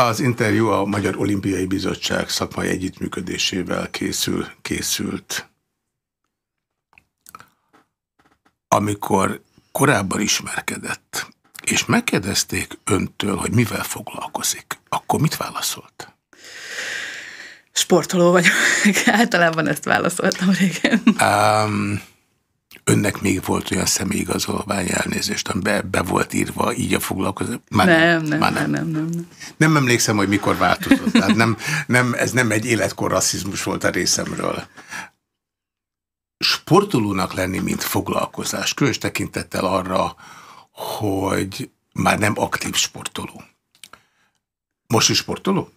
Az interjú a Magyar Olimpiai Bizottság szakmai együttműködésével készül, készült. Amikor korábban ismerkedett, és megkérdezték öntől, hogy mivel foglalkozik, akkor mit válaszolt? Sportoló vagyok. Általában ezt válaszoltam régen. Um, önnek még volt olyan személyigazolvány elnézést, ami be, volt írva így a foglalkozó? Már nem, nem, már nem. Nem, nem, nem. Nem emlékszem, hogy mikor változott. Tehát nem, nem, ez nem egy életkor rasszizmus volt a részemről. Sportolónak lenni, mint foglalkozás, különös tekintettel arra, hogy már nem aktív sportoló. Most is sportoló?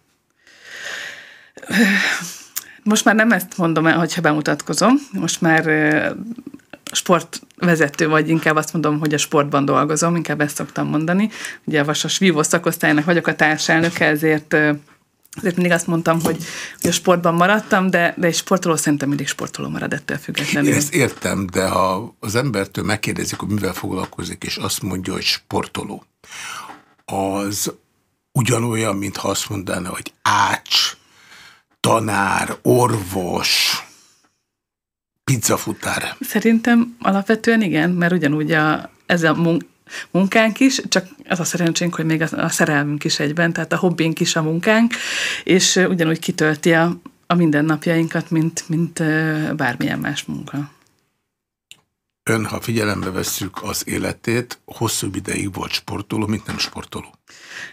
Most már nem ezt mondom el, hogyha bemutatkozom. Most már sportvezető, vagy inkább azt mondom, hogy a sportban dolgozom, inkább ezt szoktam mondani. Ugye a Vasas Vívó szakosztálynak vagyok a társelnöke, ezért ezért mindig azt mondtam, hogy, hogy a sportban maradtam, de, de egy sportoló szerintem mindig sportoló marad ettől függetlenül. Én ezt értem, de ha az embertől megkérdezik, hogy mivel foglalkozik, és azt mondja, hogy sportoló, az ugyanolyan, mintha azt mondaná, hogy ács, tanár, orvos, pizzafutár. Szerintem alapvetően igen, mert ugyanúgy a, ez a mun munkánk is, csak az a szerencsénk, hogy még a, a szerelmünk is egyben, tehát a hobbink is a munkánk, és ugyanúgy kitölti a, a mindennapjainkat, mint, mint bármilyen más munka. Ön, ha figyelembe vesszük az életét, hosszú ideig volt sportoló, mint nem sportoló.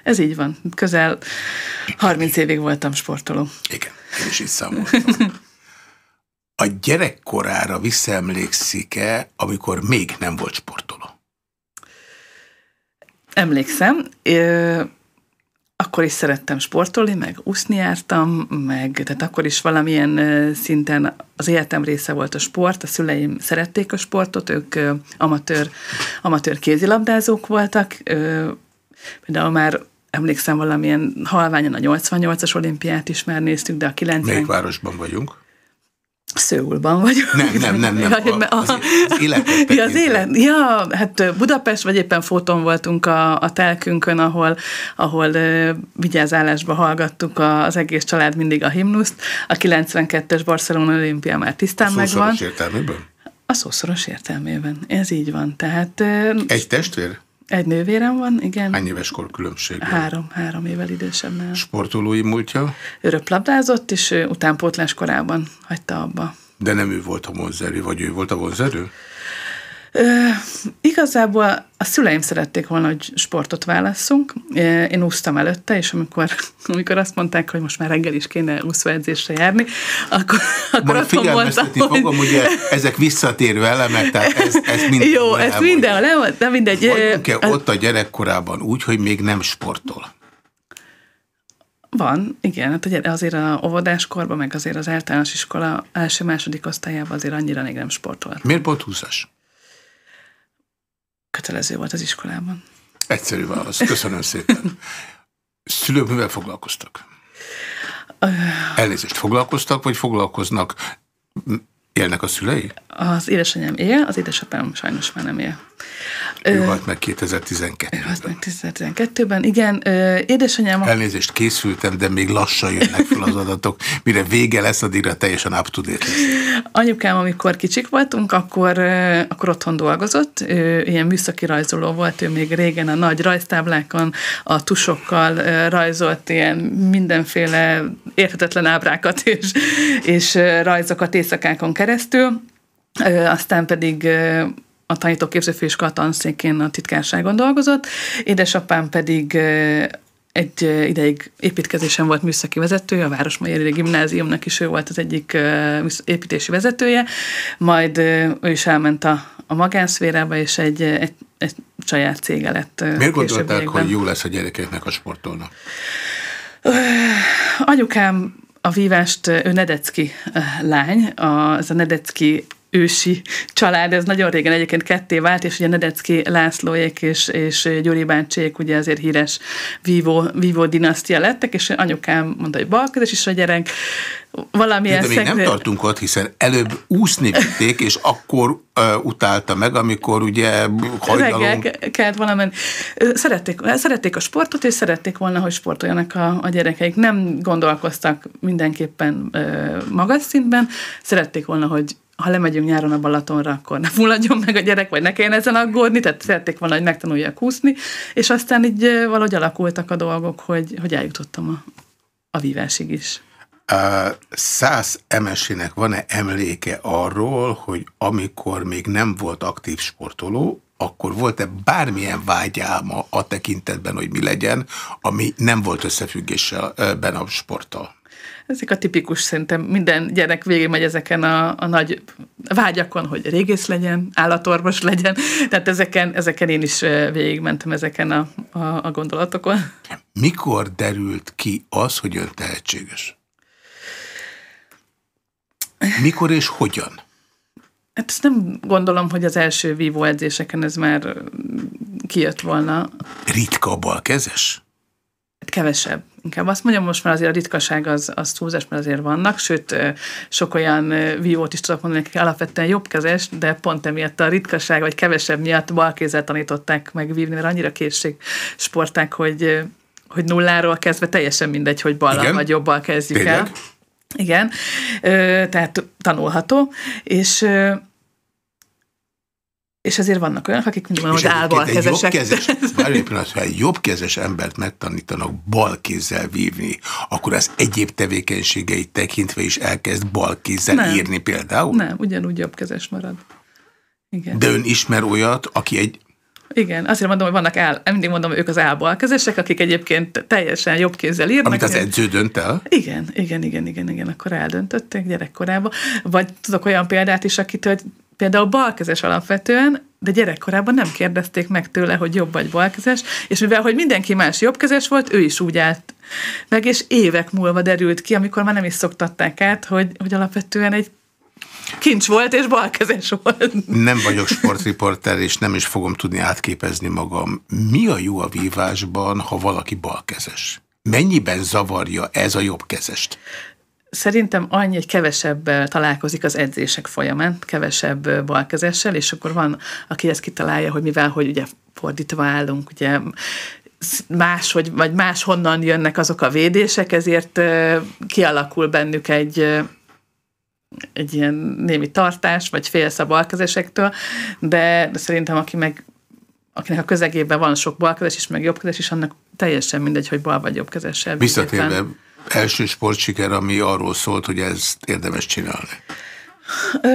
Ez így van. Közel 30 évig voltam sportoló. Igen, én is így számoltam. A gyerekkorára visszaemlékszik-e, amikor még nem volt sportoló? Emlékszem. Ö akkor is szerettem sportolni, meg úszni jártam, meg, tehát akkor is valamilyen szinten az életem része volt a sport, a szüleim szerették a sportot, ők amatőr, amatőr kézilabdázók voltak, például már emlékszem valamilyen halványan a 88-as olimpiát is már néztük, de a 90... Melyik városban vagyunk? Szőulban vagyok. Nem, nem, nem, nem. A, az, az. Ja, az élet. Ja, hát Budapest, vagy éppen fotón voltunk a, a telkünkön, ahol, ahol uh, vigyázálásba hallgattuk a, az egész család mindig a himnuszt. A 92-es Barcelona olimpia már tisztán a megvan. A értelmében? A szószoros értelmében. Ez így van. Tehát, uh, Egy testvér? Egy nővérem van, igen. Hány éves kor különbség? Három, három évvel idősebb. Sportolói múltja? Öröplabdázott, és utánpótlás korában hagyta abba. De nem ő volt a vonzerő, vagy ő volt a vonzerő? Ö, igazából a szüleim szerették volna, hogy sportot válasszunk. Én úsztam előtte, és amikor, amikor azt mondták, hogy most már reggel is kéne úszóedzésre járni, akkor, akkor Majd azt mondtam, hogy... fogom, ugye ezek visszatérő elemek, tehát ez, ez minden Jó, ez minden, nem, de mindegy. Vagyunk-e ott a gyerekkorában úgy, hogy még nem sportol? Van, igen, hát azért a óvodáskorban, meg azért az általános iskola első-második osztályában azért annyira még nem sportolt. Miért pont húszas? Kötelező volt az iskolában. Egyszerű válasz. Köszönöm szépen. Szülők mivel foglalkoztak? Elnézést, foglalkoztak, vagy foglalkoznak? Élnek a szülei? Az édesanyám él, az édesapám sajnos már nem él. Ő halt meg 2012-ben. Ő halt meg 2012-ben, igen. Édesanyám... Elnézést készültem, de még lassan jönnek fel az adatok. Mire vége lesz, addigra teljesen up to date lesz. Anyukám, amikor kicsik voltunk, akkor, akkor otthon dolgozott. Ő ilyen műszaki rajzoló volt, ő még régen a nagy rajztáblákon a tusokkal rajzolt ilyen mindenféle érthetetlen ábrákat és, és rajzokat éjszakákon keresztül. Aztán pedig a tanítóképzőfőiskola tanszékén a titkárságon dolgozott, édesapám pedig egy ideig építkezésen volt műszaki vezetője, a Városmajeri Gimnáziumnak is ő volt az egyik építési vezetője, majd ő is elment a, a magánszférába, és egy, egy, egy saját cége lett. Miért gondolták, hogy jó lesz a gyerekeknek a sportolnak? Anyukám a vívást, ő Nedecki lány, a, ez a Nedecki ősi család, ez nagyon régen egyébként ketté vált, és ugye Nedecki Lászlóék és, és Gyuri bácsék ugye azért híres vívó, vívó dinasztia lettek, és anyukám mondta, hogy balkezes is a gyerek, valamilyen De még nem tartunk ott, hiszen előbb úszni vitték, és akkor uh, utálta meg, amikor ugye hajnalom... Reggel kellett valamennyi. Szerették, szerették a sportot, és szerették volna, hogy sportoljanak a, a gyerekeik. Nem gondolkoztak mindenképpen uh, magas szintben, szerették volna, hogy ha lemegyünk nyáron a Balatonra, akkor ne fulladjon meg a gyerek, vagy ne kelljen ezen aggódni, tehát szerették volna, hogy megtanuljak úszni, és aztán így valahogy alakultak a dolgok, hogy, hogy eljutottam a, a vívásig is. Száz emesének van-e emléke arról, hogy amikor még nem volt aktív sportoló, akkor volt-e bármilyen vágyálma a tekintetben, hogy mi legyen, ami nem volt összefüggéssel a sporttal? Ezek a tipikus, szerintem minden gyerek megy ezeken a, a nagy vágyakon, hogy régész legyen, állatorvos legyen, tehát ezeken, ezeken én is végigmentem ezeken a, a, a gondolatokon. Mikor derült ki az, hogy ön tehetséges? Mikor és hogyan? Hát ezt nem gondolom, hogy az első vívó edzéseken ez már kijött volna. Ritka a balkezes? Kevesebb. Inkább azt mondjam, most már azért a ritkaság az, az túlzás, mert azért vannak, sőt, sok olyan vívót is tudok mondani, akik alapvetően jobbkezes, de pont emiatt a ritkaság, vagy kevesebb miatt balkézzel tanították meg vívni, mert annyira készség sporták, hogy, hogy nulláról kezdve teljesen mindegy, hogy ballal vagy jobbal kezdjük Tényleg? el. Igen, tehát tanulható, és és azért vannak olyanok, akik mindig mondom, hogy állbalkezesek. Várj egy pillanat, ha egy jobbkezes embert megtanítanak balkézzel vívni, akkor az egyéb tevékenységeit tekintve is elkezd balkézzel nem, írni például? Nem, ugyanúgy jobbkezes marad. Igen. De ön ismer olyat, aki egy igen, azért mondom, hogy vannak áll, mindig mondom, hogy ők az állbalkezesek, akik egyébként teljesen jobb kézzel írnak. Amit az edző dönt el? Igen, igen, igen, igen, igen, akkor eldöntötték gyerekkorában. Vagy tudok olyan példát is, akitől például balkezes alapvetően, de gyerekkorában nem kérdezték meg tőle, hogy jobb vagy balkezes, és mivel, hogy mindenki más jobbkezes volt, ő is úgy állt meg, és évek múlva derült ki, amikor már nem is szoktatták át, hogy, hogy alapvetően egy kincs volt, és balkezes volt. Nem vagyok sportriporter, és nem is fogom tudni átképezni magam. Mi a jó a vívásban, ha valaki balkezes? Mennyiben zavarja ez a jobbkezest? Szerintem annyi, hogy kevesebb találkozik az edzések folyamán, kevesebb balkezessel, és akkor van, aki ezt kitalálja, hogy mivel, hogy ugye fordítva állunk, ugye más, hogy, vagy más honnan jönnek azok a védések, ezért kialakul bennük egy egy ilyen némi tartás, vagy félsz a balkezesektől, de, de szerintem aki meg akinek a közegében van sok balkezes is, meg jobbkezes is, annak teljesen mindegy, hogy bal vagy jobbkezessel. Visszatérve, első sportsiker, ami arról szólt, hogy ezt érdemes csinálni. Ö,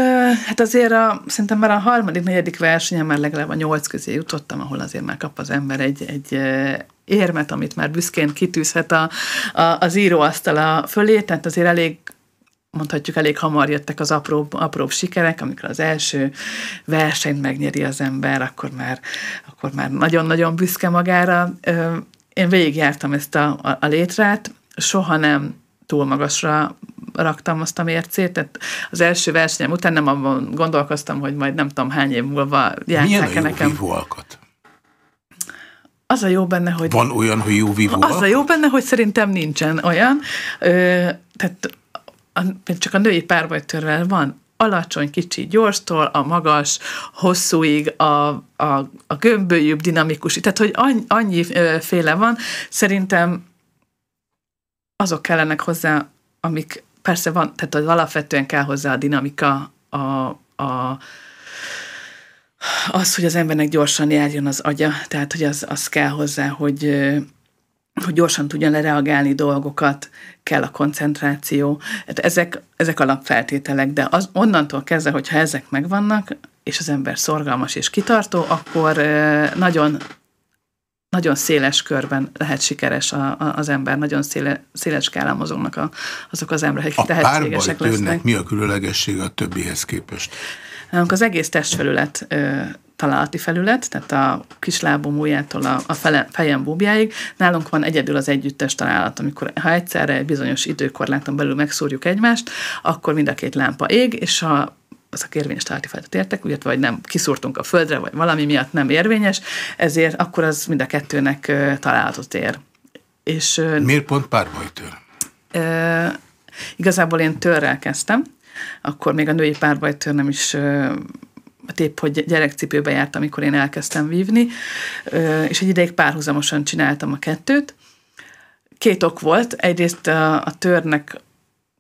hát azért a, szerintem már a harmadik, negyedik versenyen már legalább a nyolc közé jutottam, ahol azért már kap az ember egy, egy érmet, amit már büszkén kitűzhet a, a, az íróasztala fölé, tehát azért elég mondhatjuk, elég hamar jöttek az apróbb, apróbb sikerek, amikor az első versenyt megnyeri az ember, akkor már, akkor már nagyon-nagyon büszke magára. Én végigjártam ezt a, a, a létrát, soha nem túl magasra raktam azt a mércét, tehát az első versenyem után nem abban gondolkoztam, hogy majd nem tudom hány év múlva játszák-e nekem. Milyen a Az a jó benne, hogy... Van olyan, hogy jó vívó Az a jó benne, hogy szerintem nincsen olyan. Ö, tehát a, csak a női párbajtörrel van. Alacsony, kicsi, gyorstól, a magas, hosszúig, a, a, a gömbölyűbb, dinamikus, tehát hogy annyi, annyi féle van, szerintem azok kellenek hozzá, amik persze van, tehát az alapvetően kell hozzá a dinamika, a, a, az, hogy az embernek gyorsan járjon az agya, tehát hogy az, az kell hozzá, hogy, hogy gyorsan tudjon lereagálni dolgokat, kell a koncentráció. Hát ezek, ezek alapfeltételek, de az, onnantól kezdve, hogyha ezek megvannak, és az ember szorgalmas és kitartó, akkor nagyon nagyon széles körben lehet sikeres a, a, az ember, nagyon széle, széles skálán mozognak a, azok az emberek, akik tehetségesek lesznek. mi a különlegessége a többihez képest? Az egész testfelület találati felület, tehát a kislábom ujjától a, a fele, fejem búbjáig. Nálunk van egyedül az együttes találat, amikor ha egyszerre egy bizonyos időkorláton belül megszúrjuk egymást, akkor mind a két lámpa ég, és ha azok érvényes találati fajtot értek, ugye, vagy nem kiszúrtunk a földre, vagy valami miatt nem érvényes, ezért akkor az mind a kettőnek találatot ér. És, Miért pont párbajtőr? E, igazából én törrel kezdtem, akkor még a női párbajtőr nem is épp, hogy gyerekcipőbe jártam, amikor én elkezdtem vívni, és egy ideig párhuzamosan csináltam a kettőt. Két ok volt. Egyrészt a, a törnek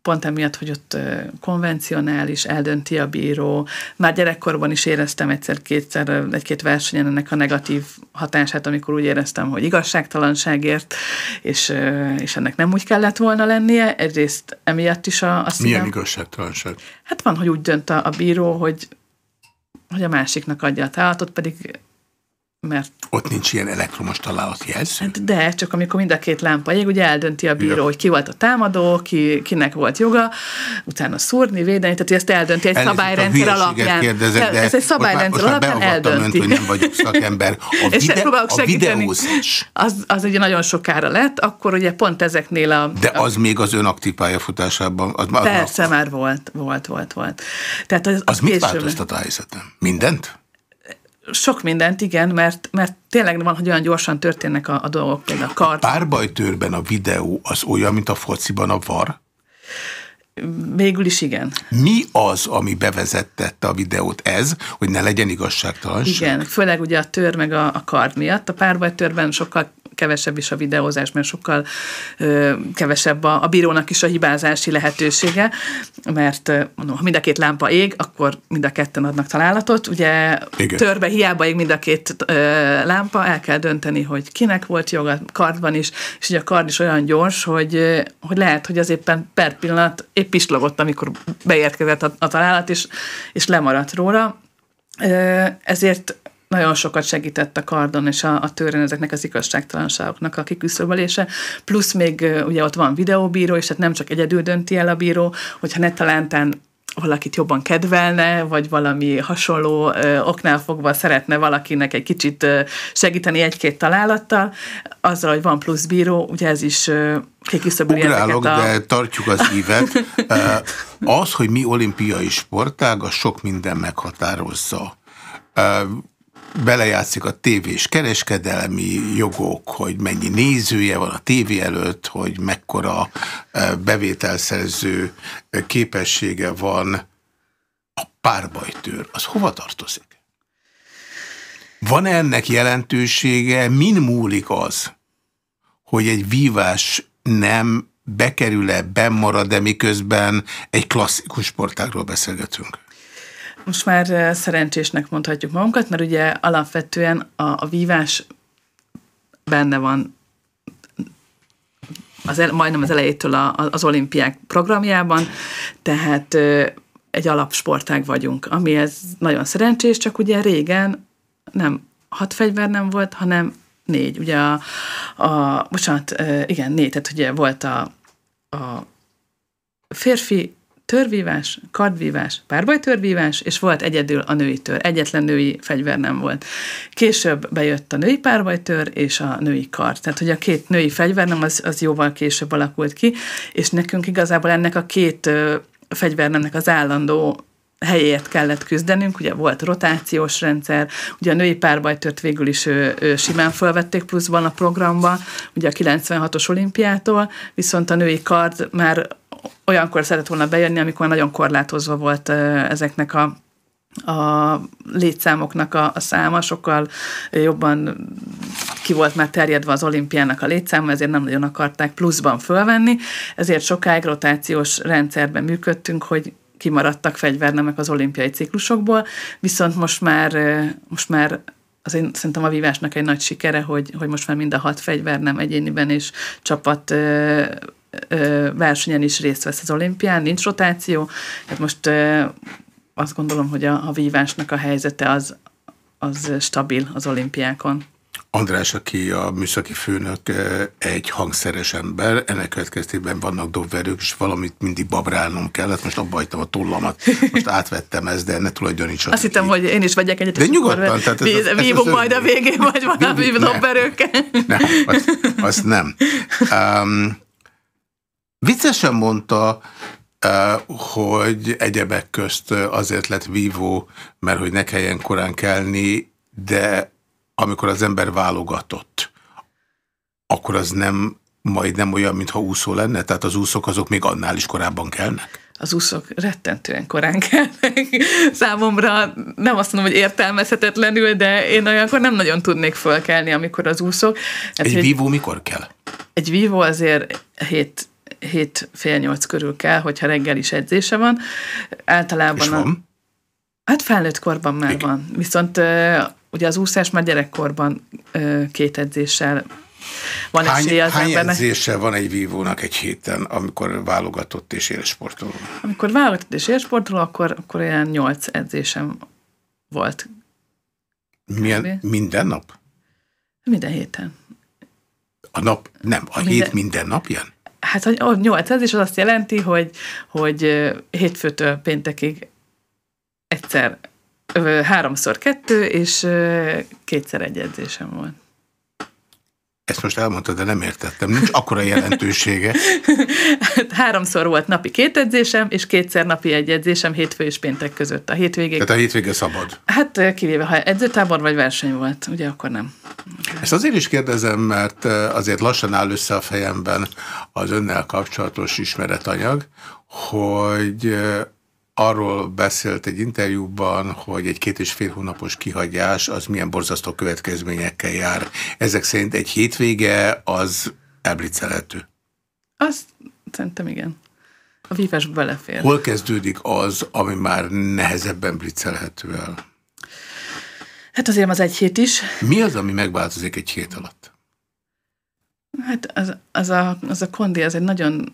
pont emiatt, hogy ott konvencionális, eldönti a bíró. Már gyerekkorban is éreztem egyszer-kétszer egy-két versenyen ennek a negatív hatását, amikor úgy éreztem, hogy igazságtalanságért, és, és ennek nem úgy kellett volna lennie. Egyrészt emiatt is a, a színem. Milyen igazságtalanság? Hát van, hogy úgy dönt a, a bíró, hogy hogy a másiknak adja a találatot, pedig mert... Ott nincs ilyen elektromos találatjelző? Hát de, csak amikor mind a két lámpa ég, ugye eldönti a bíró, ja. hogy ki volt a támadó, ki, kinek volt joga, utána szúrni, védeni, tehát ezt eldönti egy Elnézést, szabályrendszer alapján. Kérdezek, de ez egy szabályrendszer most már, most alapján eldönti. Önt, hogy nem vagyok szakember. A, vide, a videózás. Az, az ugye nagyon sokára lett, akkor ugye pont ezeknél a... De az a, még az ön aktív pályafutásában? Az, persze, az, már volt, volt, volt, volt. Tehát az, az, az mit változtat a helyzetem? Mindent? Sok mindent, igen, mert, mert tényleg van, hogy olyan gyorsan történnek a, a dolgok, például a kard. A párbajtőrben a videó az olyan, mint a fociban a var? Végül is igen. Mi az, ami bevezettette a videót? Ez, hogy ne legyen igazságtalanság? Igen, főleg ugye a tör meg a, a kard miatt. A párbajtőrben sokkal kevesebb is a videózás, mert sokkal ö, kevesebb a, a bírónak is a hibázási lehetősége, mert mondom, ha mind a két lámpa ég, akkor mind a ketten adnak találatot. Ugye Igen. törbe hiába ég mind a két ö, lámpa, el kell dönteni, hogy kinek volt joga, kardban is, és ugye a kard is olyan gyors, hogy, hogy lehet, hogy az éppen per pillanat épp pislogott, amikor beérkezett a, a találat, és, és lemaradt róla. Ezért nagyon sokat segített a kardon és a, a törön ezeknek az igazságtalanságoknak a kiküszöbölése, plusz még ugye ott van videóbíró, és hát nem csak egyedül dönti el a bíró, hogyha ne talántán valakit jobban kedvelne, vagy valami hasonló ö, oknál fogva szeretne valakinek egy kicsit ö, segíteni egy-két találattal, azzal, hogy van plusz bíró, ugye ez is ö, Ugrálok, a... de tartjuk az ívet. az, hogy mi olimpiai sportág, az sok minden meghatározza belejátszik a tévés kereskedelmi jogok, hogy mennyi nézője van a tévé előtt, hogy mekkora e, bevételszerző e, képessége van a párbajtőr. Az hova tartozik? Van -e ennek jelentősége? Min múlik az, hogy egy vívás nem bekerül-e, bemarad, de miközben egy klasszikus sportágról beszélgetünk? Most már szerencsésnek mondhatjuk magunkat, mert ugye alapvetően a, a vívás benne van az el, majdnem az elejétől a, az olimpiák programjában, tehát egy alapsportág vagyunk, ami ez nagyon szerencsés, csak ugye régen nem hat fegyver nem volt, hanem négy. Ugye a, a bocsánat, igen, négy, tehát ugye volt a, a férfi, törvívás, kardvívás, párbajtörvívás, és volt egyedül a női tör. Egyetlen női fegyver nem volt. Később bejött a női párbajtör és a női kard. Tehát, hogy a két női fegyvernem az, az jóval később alakult ki, és nekünk igazából ennek a két fegyvernemnek az állandó helyért kellett küzdenünk, ugye volt rotációs rendszer, ugye a női párbajtört végül is ő, ő simán felvették pluszban a programba, ugye a 96-os olimpiától, viszont a női kard már olyankor szeretett volna bejönni, amikor nagyon korlátozva volt ezeknek a a létszámoknak a, a száma. Sokkal jobban ki volt már terjedve az olimpiának a létszáma, ezért nem nagyon akarták pluszban fölvenni, ezért sokáig rotációs rendszerben működtünk, hogy kimaradtak fegyvernemek az olimpiai ciklusokból, viszont most már, most már az én szerintem a vívásnak egy nagy sikere, hogy, hogy most már mind a hat fegyver egyéniben és csapat versenyen is részt vesz az olimpián, nincs rotáció. Hát most azt gondolom, hogy a, a vívásnak a helyzete az, az stabil az olimpiákon. András, aki a műszaki főnök, egy hangszeres ember, ennek következtében vannak dobverők, és valamit mindig babrálnom kellett, most abba hagytam a tollamat, most átvettem ezt, de ne tulajdonítson. Azt hittem, hogy én is vegyek egyet. De nyugodtan. Tehát ez, ez, vívunk majd a végén, vagy valami dobverőkkel. Nem, azt, azt nem. Um, Viccesen mondta, hogy egyebek közt azért lett vívó, mert hogy ne kelljen korán kelni, de amikor az ember válogatott, akkor az nem majd nem olyan, mintha úszó lenne? Tehát az úszók azok még annál is korábban kelnek? az úszók rettentően korán kelnek. Számomra nem azt mondom, hogy értelmezhetetlenül, de én olyankor nem nagyon tudnék fölkelni, amikor az úszok. Hát, egy vívó mikor kell? Egy vívó azért hét, hét fél nyolc körül kell, hogyha reggel is edzése van. Általában És van? A, hát felnőtt korban már Igen. van. Viszont ugye az úszás már gyerekkorban két edzéssel van hány, esélye az hány embernek. edzése van egy vívónak egy héten, amikor válogatott és élsportoló? Amikor válogatott és élsportoló, akkor, akkor olyan nyolc edzésem volt. Milyen, minden nap? Minden héten. A nap, nem, a minden, hét minden napján? Hát a nyolc edzés az azt jelenti, hogy, hogy hétfőtől péntekig egyszer, háromszor kettő, és kétszer egy edzésem volt. Ezt most elmondtad, de nem értettem. Nincs akkora jelentősége. Háromszor volt napi két edzésem, és kétszer napi egy edzésem hétfő és péntek között. A hétvégén. Tehát a hétvége szabad? Hát eh, kivéve, ha edzőtábor vagy verseny volt, ugye akkor nem. Ezt azért is kérdezem, mert eh, azért lassan áll össze a fejemben az önnel kapcsolatos ismeretanyag, hogy eh, arról beszélt egy interjúban, hogy egy két és fél hónapos kihagyás az milyen borzasztó következményekkel jár. Ezek szerint egy hétvége az elblicelhető. Azt szerintem igen. A vívásba belefér. Hol kezdődik az, ami már nehezebben blitzelhető el? Hát azért az egy hét is. Mi az, ami megváltozik egy hét alatt? Hát az, az, a, az a kondi, az egy nagyon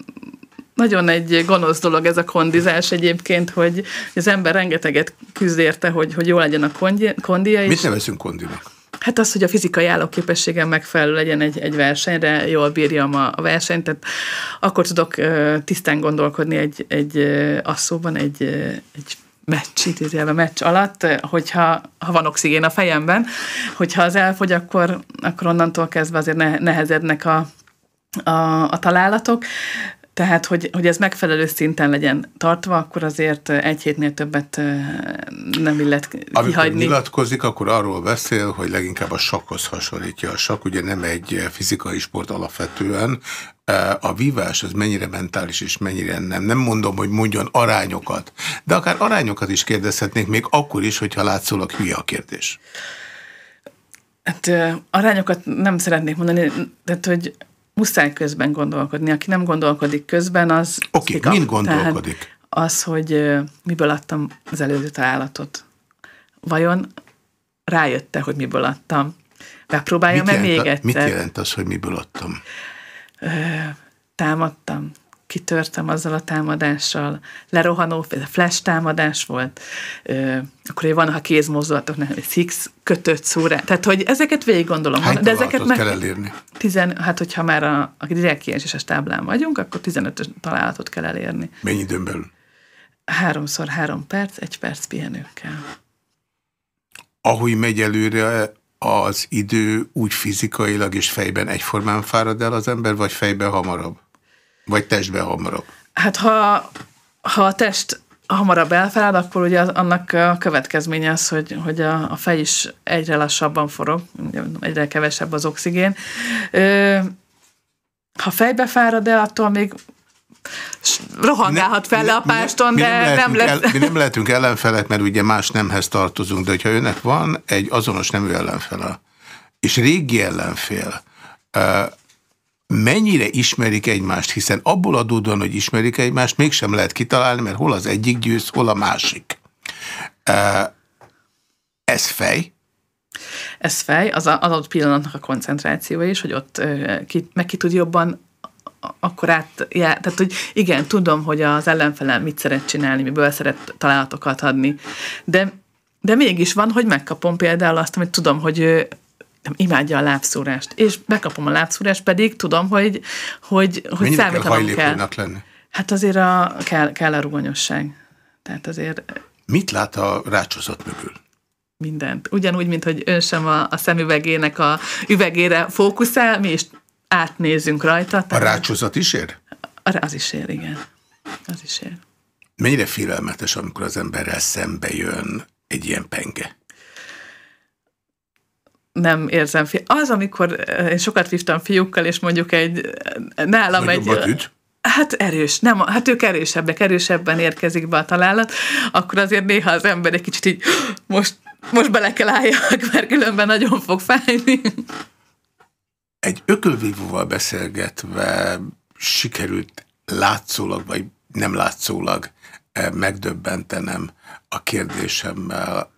nagyon egy gonosz dolog ez a kondizás egyébként, hogy az ember rengeteget küzd érte, hogy, hogy jó legyen a kondi, kondia. Mit nevezünk kondinak? Hát az, hogy a fizikai állóképességem megfelelő legyen egy, egy versenyre, jól bírjam a, a versenyt, tehát akkor tudok uh, tisztán gondolkodni egy, egy uh, asszóban, egy, uh, egy meccs, idézőjelben meccs alatt, hogyha ha van oxigén a fejemben, hogyha az elfogy, akkor, akkor onnantól kezdve azért ne, nehezednek a, a, a találatok. Tehát, hogy, hogy ez megfelelő szinten legyen tartva, akkor azért egy hétnél többet nem illet kihagyni. Amikor nyilatkozik, akkor arról beszél, hogy leginkább a sakhoz hasonlítja. A sak ugye nem egy fizikai sport alapvetően. A vívás az mennyire mentális és mennyire nem. Nem mondom, hogy mondjon arányokat, de akár arányokat is kérdezhetnék, még akkor is, hogyha látszólag hülye a kérdés. Hát arányokat nem szeretnék mondani, tehát hogy muszáj közben gondolkodni. Aki nem gondolkodik közben, az... Oké, okay, mind gondolkodik? Tehát az, hogy miből adtam az előző találatot. Vajon rájötte, hogy miből adtam? Megpróbálja meg még egyszer. Mit jelent az, hogy miből adtam? Ö, támadtam kitörtem azzal a támadással, lerohanó, flash támadás volt, ö, akkor van, ha kézmozdulatok, nem, six kötött szóra, tehát hogy ezeket végig gondolom. Hány de ezeket meg, kell elérni? Tizen, hát hogyha már a, a direkt kiesés táblán vagyunk, akkor 15 találatot kell elérni. Mennyi időn belül? Háromszor három perc, egy perc pihenőkkel. Ahogy megy előre az idő úgy fizikailag és fejben egyformán fárad el az ember, vagy fejben hamarabb? Vagy testbe hamarabb? Hát ha, ha a test hamarabb elfeláll, akkor ugye annak a következménye az, hogy, hogy a, a fej is egyre lassabban forog, egyre kevesebb az oxigén. Ö, ha fejbe fárad el, attól még rohangálhat fel le a páston, de nem, lesz. El, mi nem lehetünk ellenfelek, mert ugye más nemhez tartozunk, de hogyha önnek van egy azonos nemű ellenfele, és régi ellenfél, mennyire ismerik egymást, hiszen abból adódóan, hogy ismerik egymást, mégsem lehet kitalálni, mert hol az egyik győz, hol a másik. Ez fej? Ez fej, az adott pillanatnak a koncentrációja is, hogy ott ki, meg ki tud jobban akkor át, já, tehát hogy igen, tudom, hogy az ellenfelem mit szeret csinálni, miből szeret találatokat adni, de, de mégis van, hogy megkapom például azt, amit tudom, hogy nem imádja a lábszúrást, és bekapom a lábszúrást, pedig tudom, hogy, hogy, hogy Mennyire számítanom kell. kell. lenni? Hát azért a, kell, kell a rugonyosság. Tehát azért... Mit lát a rácsozat mögül? Mindent. Ugyanúgy, mint hogy ön sem a, a szemüvegének a üvegére fókuszál, mi is átnézünk rajta. Tehát... A rácsozat is ér? Az is ér, igen. Az is ér. Mennyire félelmetes, amikor az emberrel szembe jön egy ilyen penge? Nem érzem. Fi- az, amikor eh, én sokat vívtam fiúkkal, és mondjuk egy, nálam Nagyobb egy... Hát erős, nem, hát ők erősebbek, erősebben érkezik be a találat, akkor azért néha az ember egy kicsit így, most, most bele kell álljak, mert különben nagyon fog fájni. Egy ökölvívóval beszélgetve sikerült látszólag, vagy nem látszólag eh, megdöbbentenem a kérdésemmel.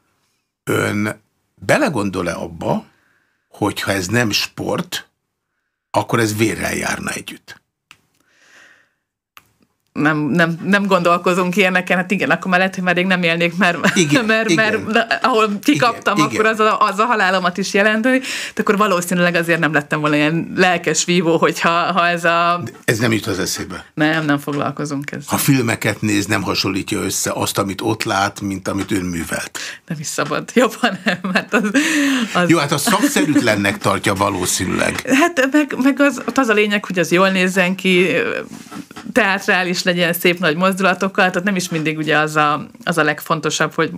Ön belegondol-e abba, hogy ha ez nem sport, akkor ez vérrel járna együtt? Nem, nem, nem gondolkozunk ilyeneken, hát igen, akkor már lehet, hogy már rég nem élnék, mert, Igen, mert, igen. mert ahol kikaptam, Igen, akkor igen. az a, az a halálomat is jelenteni, de akkor valószínűleg azért nem lettem volna ilyen lelkes vívó, hogyha ha ez a... Ez nem jut az eszébe. Nem, nem foglalkozunk ezzel. Ha filmeket néz, nem hasonlítja össze azt, amit ott lát, mint amit ön művelt. Nem is szabad. Jobban nem, mert az... az Jó, hát a szakszerűtlennek tartja valószínűleg. Hát meg, meg az, az a lényeg, hogy az jól nézzen ki, teátrális legyen, szép nagy mozdulatokkal, tehát nem is mindig ugye az a, az a legfontosabb, hogy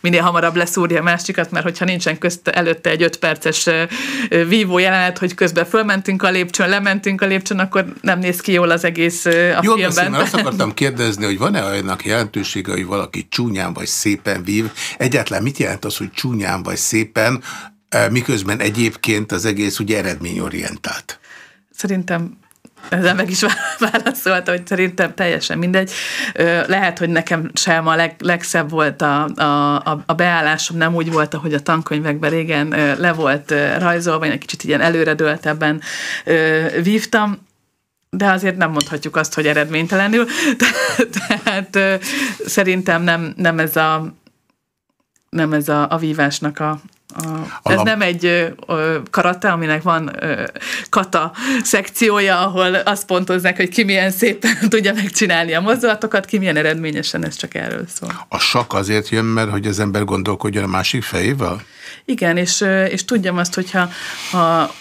minél hamarabb leszúrja a másikat, mert hogyha nincsen közt előtte egy öt perces ö, ö, vívó jelenet, hogy közben fölmentünk a lépcsőn, lementünk a lépcsőn, akkor nem néz ki jól az egész a Jól filmben. beszél, mert azt akartam kérdezni, hogy van-e olyannak jelentősége, hogy valaki csúnyán vagy szépen vív? Egyáltalán mit jelent az, hogy csúnyán vagy szépen, miközben egyébként az egész ugye eredményorientált? Szerintem ezzel meg is válaszolta, hogy szerintem teljesen mindegy. Lehet, hogy nekem sem a leg, legszebb volt a, a, a- beállásom, nem úgy volt, ahogy a tankönyvekben régen le volt rajzolva, én egy kicsit ilyen előredőltebben vívtam, de azért nem mondhatjuk azt, hogy eredménytelenül. Tehát szerintem nem, nem ez a nem ez a, a vívásnak a, a, ez lab- nem egy ö, ö, karate, aminek van ö, kata szekciója, ahol azt pontozzák, hogy ki milyen szépen tudja megcsinálni a mozdulatokat, ki milyen eredményesen, ez csak erről szól. A sak azért jön, mert hogy az ember gondolkodjon a másik fejével? Igen, és, és tudjam azt, hogyha ha,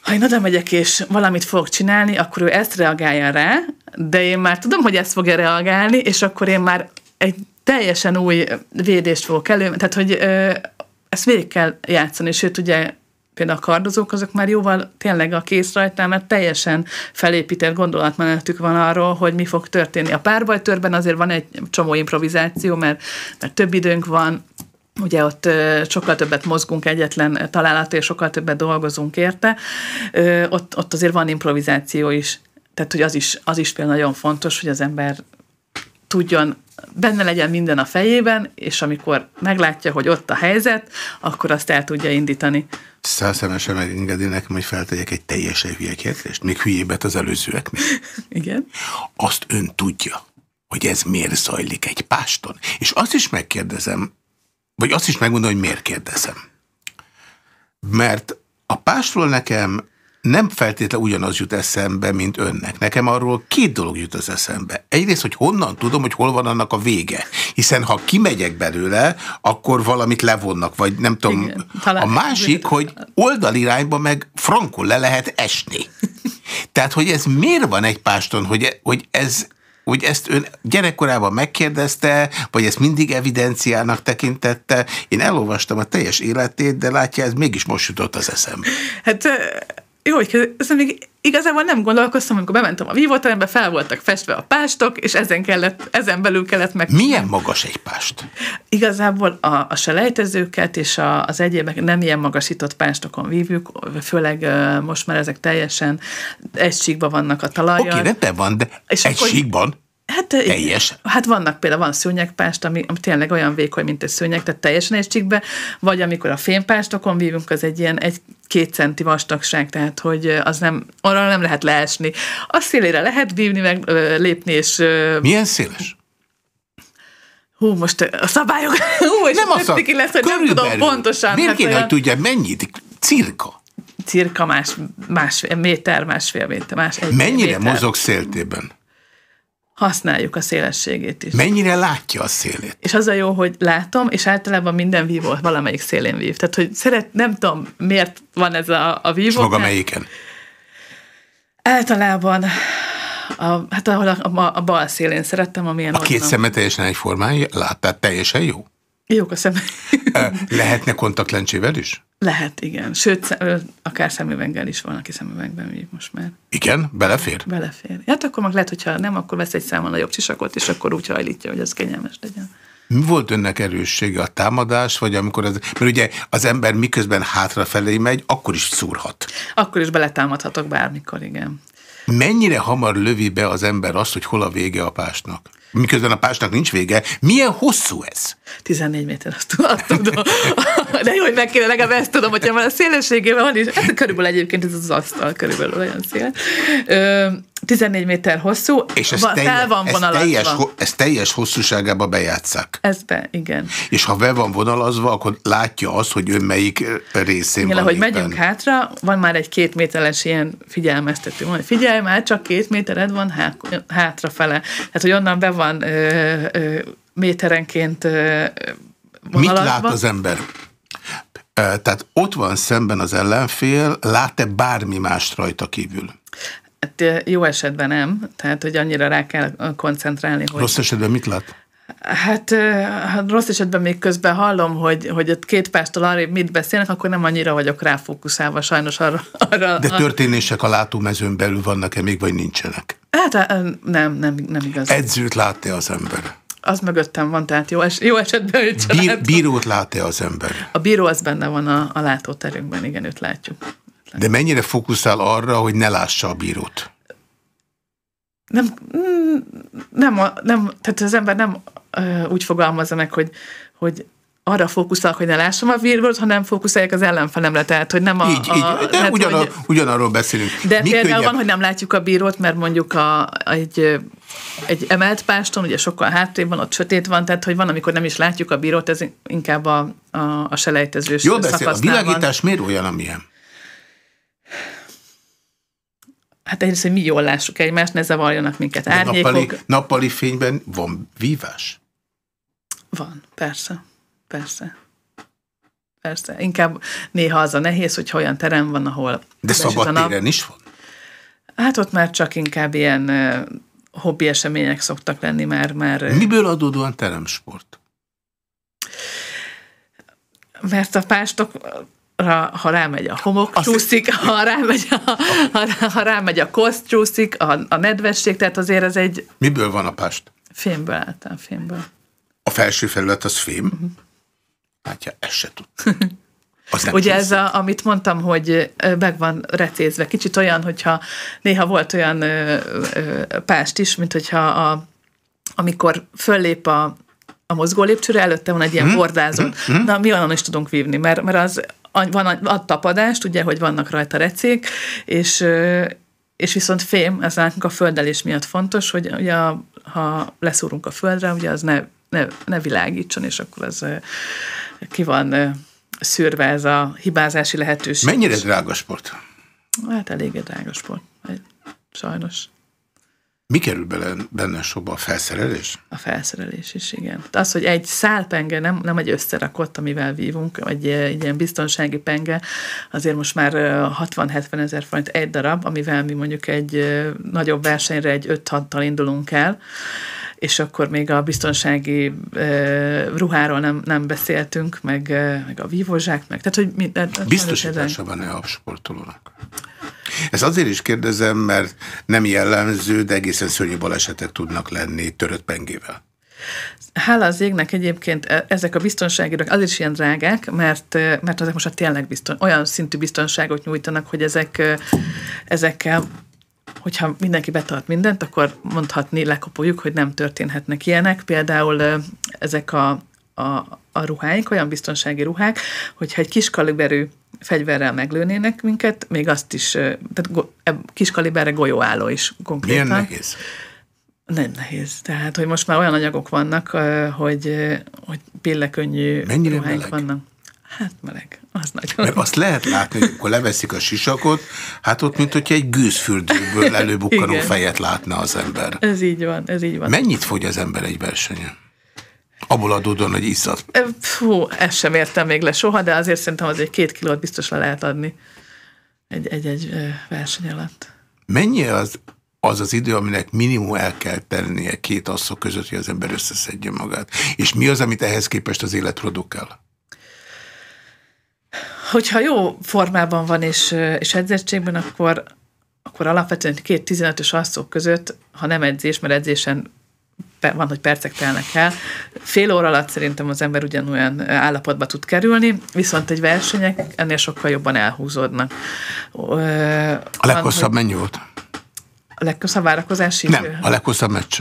ha én oda megyek és valamit fogok csinálni, akkor ő ezt reagálja rá, de én már tudom, hogy ezt fogja reagálni, és akkor én már egy teljesen új védést fogok elő, tehát hogy ezt végig kell játszani, sőt ugye például a kardozók, azok már jóval tényleg a kész rajtán, mert teljesen felépített gondolatmenetük van arról, hogy mi fog történni. A párbajtörben azért van egy csomó improvizáció, mert, mert több időnk van, Ugye ott sokkal többet mozgunk egyetlen találat, és sokkal többet dolgozunk érte. Ott, ott azért van improvizáció is. Tehát, hogy az is, az is például nagyon fontos, hogy az ember tudjon, benne legyen minden a fejében, és amikor meglátja, hogy ott a helyzet, akkor azt el tudja indítani. Százszemesen megengedi nekem, hogy feltegyek egy teljesen hülye kérdést, még hülyébet az előzőeknél. Igen. Azt ön tudja, hogy ez miért zajlik egy páston. És azt is megkérdezem, vagy azt is megmondom, hogy miért kérdezem. Mert a pástról nekem nem feltétlenül ugyanaz jut eszembe, mint önnek. Nekem arról két dolog jut az eszembe. Egyrészt, hogy honnan tudom, hogy hol van annak a vége. Hiszen ha kimegyek belőle, akkor valamit levonnak, vagy nem tudom. Igen, talán- a másik, hogy oldalirányba meg frankon le lehet esni. Tehát, hogy ez miért van egy páston, hogy, hogy ez hogy ezt ön gyerekkorában megkérdezte, vagy ezt mindig evidenciának tekintette. Én elolvastam a teljes életét, de látja, ez mégis most jutott az eszembe. Hát jó, hogy ezen még igazából nem gondolkoztam, amikor bementem a vívóterembe, fel voltak festve a pástok, és ezen, kellett, ezen belül kellett meg... Milyen magas egy pást? Igazából a, a selejtezőket és a, az egyébek nem ilyen magasított pástokon vívjuk, főleg most már ezek teljesen egy síkba vannak a talajon. Oké, rendben van, de És egy akkor- síkban Hát. Teljes? Hát vannak például, van szőnyegpást, ami, ami tényleg olyan vékony, mint egy szőnyeg, tehát teljesen egy csíkbe, vagy amikor a fémpástokon vívunk, az egy ilyen egy-két centi vastagság, tehát hogy az nem, arra nem lehet leesni. A szélére lehet vívni, meg ö, lépni, és ö, milyen széles? hú, most a szabályok, hú, és Nem az a... ki lesz, hogy nem tudom pontosan. Miért hát kéne, hogy olyan tudja, mennyit? Cirka. cirka más, másfél méter, másfél méter, más egy Mennyire méter. mozog széltében? Használjuk a szélességét is. Mennyire látja a szélét? És az a jó, hogy látom, és általában minden vívó valamelyik szélén vív. Tehát, hogy szeret, nem tudom, miért van ez a, a És vívó. maga melyiken? Általában A, hát ahol a, a, a bal szélén szerettem, amilyen A két szeme teljesen egyformán láttál, teljesen jó? Jók a szemek. Lehetne kontaktlencsével is? Lehet, igen. Sőt, akár szemüveggel is van, aki szemüvegben még most már. Igen? Belefér? Belefér. Hát akkor meg lehet, hogyha nem, akkor vesz egy számon a jobb csisakot, és akkor úgy hajlítja, hogy az kényelmes legyen. Mi volt önnek erőssége a támadás, vagy amikor ez, mert ugye az ember miközben hátrafelé megy, akkor is szúrhat. Akkor is beletámadhatok bármikor, igen. Mennyire hamar lövi be az ember azt, hogy hol a vége a pástnak? Miközben a pásnak nincs vége. Milyen hosszú ez? 14 méter, azt, azt tudom. De jó, hogy meg kéne, legalább ezt tudom, hogyha van a szélességében van is. Hát körülbelül egyébként ez az asztal, körülbelül olyan szél. 14 méter hosszú, és ez, telje, fel van ez, teljes, ez teljes hosszúságába bejátszák. Ez be, igen. És ha be van vonalazva, akkor látja azt, hogy ön melyik részén igen, van ahogy éppen. megyünk hátra, van már egy két méteres ilyen figyelmeztető. Figyelj már, csak két métered van hátrafele. Tehát, hogy onnan be van ö, ö, méterenként ö, vonalazva. Mit lát az ember? Tehát ott van szemben az ellenfél, lát-e bármi mást rajta kívül? Hát jó esetben nem, tehát hogy annyira rá kell koncentrálni. Hogy... Rossz esetben mit lát? Hát, hát rossz esetben még közben hallom, hogy, hogy ott két pástól arra mit beszélnek, akkor nem annyira vagyok ráfókuszálva sajnos arra. arra De történések a látómezőn belül vannak-e még, vagy nincsenek? Hát nem, nem, nem igaz. Edzőt lát-e az ember? Az mögöttem van, tehát jó, es, jó esetben őt Bír, Bírót lát-e az ember? A bíró az benne van a, a látóterünkben, igen, őt látjuk. De mennyire fókuszál arra, hogy ne lássa a bírót? Nem, nem, nem tehát az ember nem úgy fogalmazza meg, hogy, hogy arra fókuszálok, hogy ne lássam a bírót, hanem fókuszáljak az ellenfelemre, tehát hogy nem a... Így, így. De lehet, ugyanarról, hogy, ugyanarról beszélünk. De Mi például könnyebb? van, hogy nem látjuk a bírót, mert mondjuk a, egy, egy emelt páston, ugye sokkal hátrébb van, ott sötét van, tehát hogy van, amikor nem is látjuk a bírót, ez inkább a, a, a selejtezős Jó beszél, a világítás van. miért olyan, amilyen? Hát egyrészt, hogy mi jól lássuk egymást, ne zavarjanak minket árnyékok. Nappali, nappali fényben van vívás? Van, persze, persze. Persze. Inkább néha az a nehéz, hogy olyan terem van, ahol... De szabadtéren is van? Hát ott már csak inkább ilyen uh, hobbi események szoktak lenni már. már Miből adódóan teremsport? Mert a pástok ha rámegy a homok, csúszik, ha rámegy a, ha, ha rámegy a kosz, csúszik, a, a nedvesség, tehát azért ez egy... Miből van a pást? Fémből álltam, fémből. A felső felület az fém? Uh-huh. Látja, ezt se tud. Ugye ez, a, amit mondtam, hogy meg van recézve. Kicsit olyan, hogyha néha volt olyan ö, ö, pást is, mint hogyha a, amikor föllép a, a mozgó lépcsőre, előtte van egy ilyen hmm. bordázat. Hmm. Na, mi onnan is tudunk vívni, mert, mert az van a, a tapadást, ugye, hogy vannak rajta recék, és, és viszont fém, ez nekünk a földelés miatt fontos, hogy ugye, ha leszúrunk a földre, ugye az ne, ne, ne világítson, és akkor az ki van szűrve ez a hibázási lehetőség. Mennyire drága sport? Hát eléggé drága sport, sajnos. Mi kerül bele, benne sokba a felszerelés? A felszerelés is, igen. Az, hogy egy szálpenge, nem, nem egy összerakott, amivel vívunk, egy, egy ilyen biztonsági penge, azért most már 60-70 ezer forint egy darab, amivel mi mondjuk egy nagyobb versenyre egy 5-6-tal indulunk el, és akkor még a biztonsági ruháról nem, nem beszéltünk, meg, meg a vívózsák, meg tehát, hogy minden... Biztosítása van-e a sportolónak? Ez azért is kérdezem, mert nem jellemző, de egészen szörnyű balesetek tudnak lenni törött pengével. Hála az égnek egyébként e, ezek a biztonsági azért is ilyen drágák, mert, e, mert azok most tényleg bizton, olyan szintű biztonságot nyújtanak, hogy ezek, e, ezekkel hogyha mindenki betart mindent, akkor mondhatni, lekopoljuk, hogy nem történhetnek ilyenek. Például ezek a, a, a ruháink, olyan biztonsági ruhák, hogyha egy kis kaliberű fegyverrel meglőnének minket, még azt is, tehát go, kis kaliberre golyóálló is konkrétan. Milyen nehéz? Nem nehéz. Tehát, hogy most már olyan anyagok vannak, hogy, hogy pillekönnyű Mennyire ruháink meleg? vannak. Hát meleg, az nagyon. Mert azt lehet látni, hogy akkor leveszik a sisakot, hát ott, mint hogyha egy gőzfürdőből előbukkanó fejet látna az ember. Ez így van, ez így van. Mennyit fogy az ember egy versenyen? Abból adódóan, hogy iszad. Fú, ezt sem értem még le soha, de azért szerintem az egy két kilót biztos le lehet adni egy-egy verseny alatt. Mennyi az az az idő, aminek minimum el kell tennie két asszok között, hogy az ember összeszedje magát. És mi az, amit ehhez képest az élet produkál? Hogyha jó formában van és, és edzettségben, akkor, akkor alapvetően két 15-ös asszok között, ha nem edzés, mert edzésen van, hogy percek telnek el. Fél óra alatt szerintem az ember ugyanolyan állapotba tud kerülni, viszont egy versenyek ennél sokkal jobban elhúzódnak. A leghosszabb mennyi volt? A leghosszabb várakozási Nem, a leghosszabb meccs.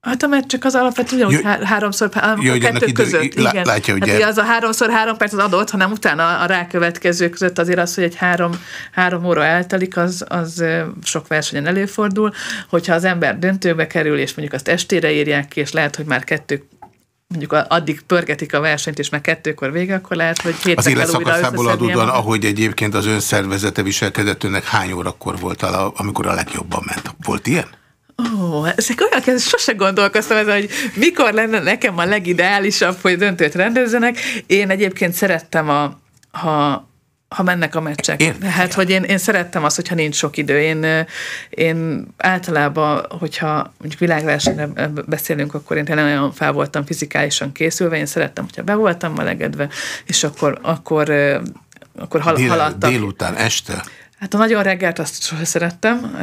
Hát a meccsek az alapvetően ugyanúgy há háromszor, jó, kettő idő, között. Lá, igen. Látja, ugye? Hát az a háromszor három perc az adott, hanem utána a rákövetkező között azért az, hogy egy három, három óra eltelik, az, az sok versenyen előfordul. Hogyha az ember döntőbe kerül, és mondjuk azt estére írják ki, és lehet, hogy már kettő mondjuk addig pörgetik a versenyt, és már kettőkor vége, akkor lehet, hogy hétre Az élet szakaszából adódóan, ahogy egyébként az ön szervezete viselkedett, önnek hány órakor volt, amikor a legjobban ment? Volt ilyen? Ó, ezek olyan kezd, sose gondolkoztam ezen, hogy mikor lenne nekem a legideálisabb, hogy döntőt rendezzenek. Én egyébként szerettem a, ha, ha mennek a meccsek. Én, hát, hogy én, én szerettem azt, hogyha nincs sok idő. Én, én általában, hogyha mondjuk világversenyre beszélünk, akkor én tényleg nagyon fel voltam fizikálisan készülve, én szerettem, hogyha be voltam melegedve, és akkor, akkor, akkor hal, Dél, haladtam. Délután, este? Hát a nagyon reggelt azt soha szerettem,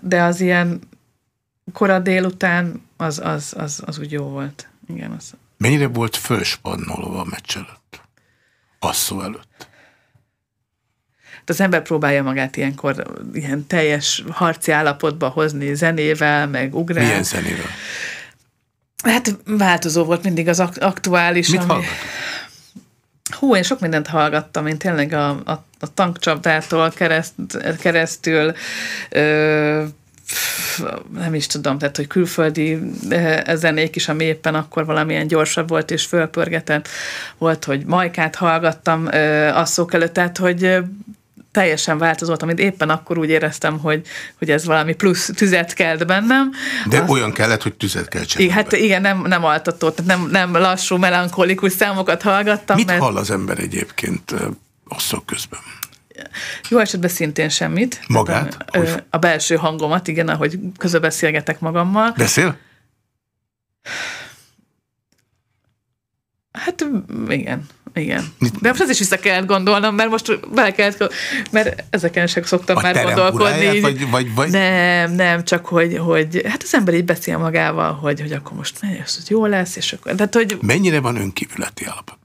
de az ilyen kora délután az, az, az, az úgy jó volt. Igen, az. Mennyire volt fölspannolva a meccs előtt? Asszó előtt? Hát az ember próbálja magát ilyenkor ilyen teljes harci állapotba hozni zenével, meg ugrál. Milyen zenével? Hát változó volt mindig az aktuális. Mit ami... Hú, én sok mindent hallgattam, én tényleg a, a, a tankcsapdától kereszt, keresztül ö, nem is tudom, tehát, hogy külföldi zenék is, ami éppen akkor valamilyen gyorsabb volt és fölpörgetett. Volt, hogy majkát hallgattam asszók előtt, tehát, hogy teljesen változott, amit éppen akkor úgy éreztem, hogy, hogy ez valami plusz tüzet kelt bennem. De Azt, olyan kellett, hogy tüzet kelt igen, Hát igen, nem, nem altató, tehát nem, nem lassú, melankolikus számokat hallgattam. Mit mert... hall az ember egyébként asszok közben? Jó esetben szintén semmit. Magát? A, a belső hangomat, igen, ahogy közöbeszélgetek magammal. Beszél? Hát igen, igen. De most ez is vissza kellett gondolnom, mert most bele kellett, mert ezeken sem szoktam a már gondolkodni. Vagy, vagy, vagy? Nem, nem, csak hogy, hogy hát az ember így beszél magával, hogy, hogy akkor most hogy jó lesz, és akkor, tehát, hogy... Mennyire van önkívületi állapot?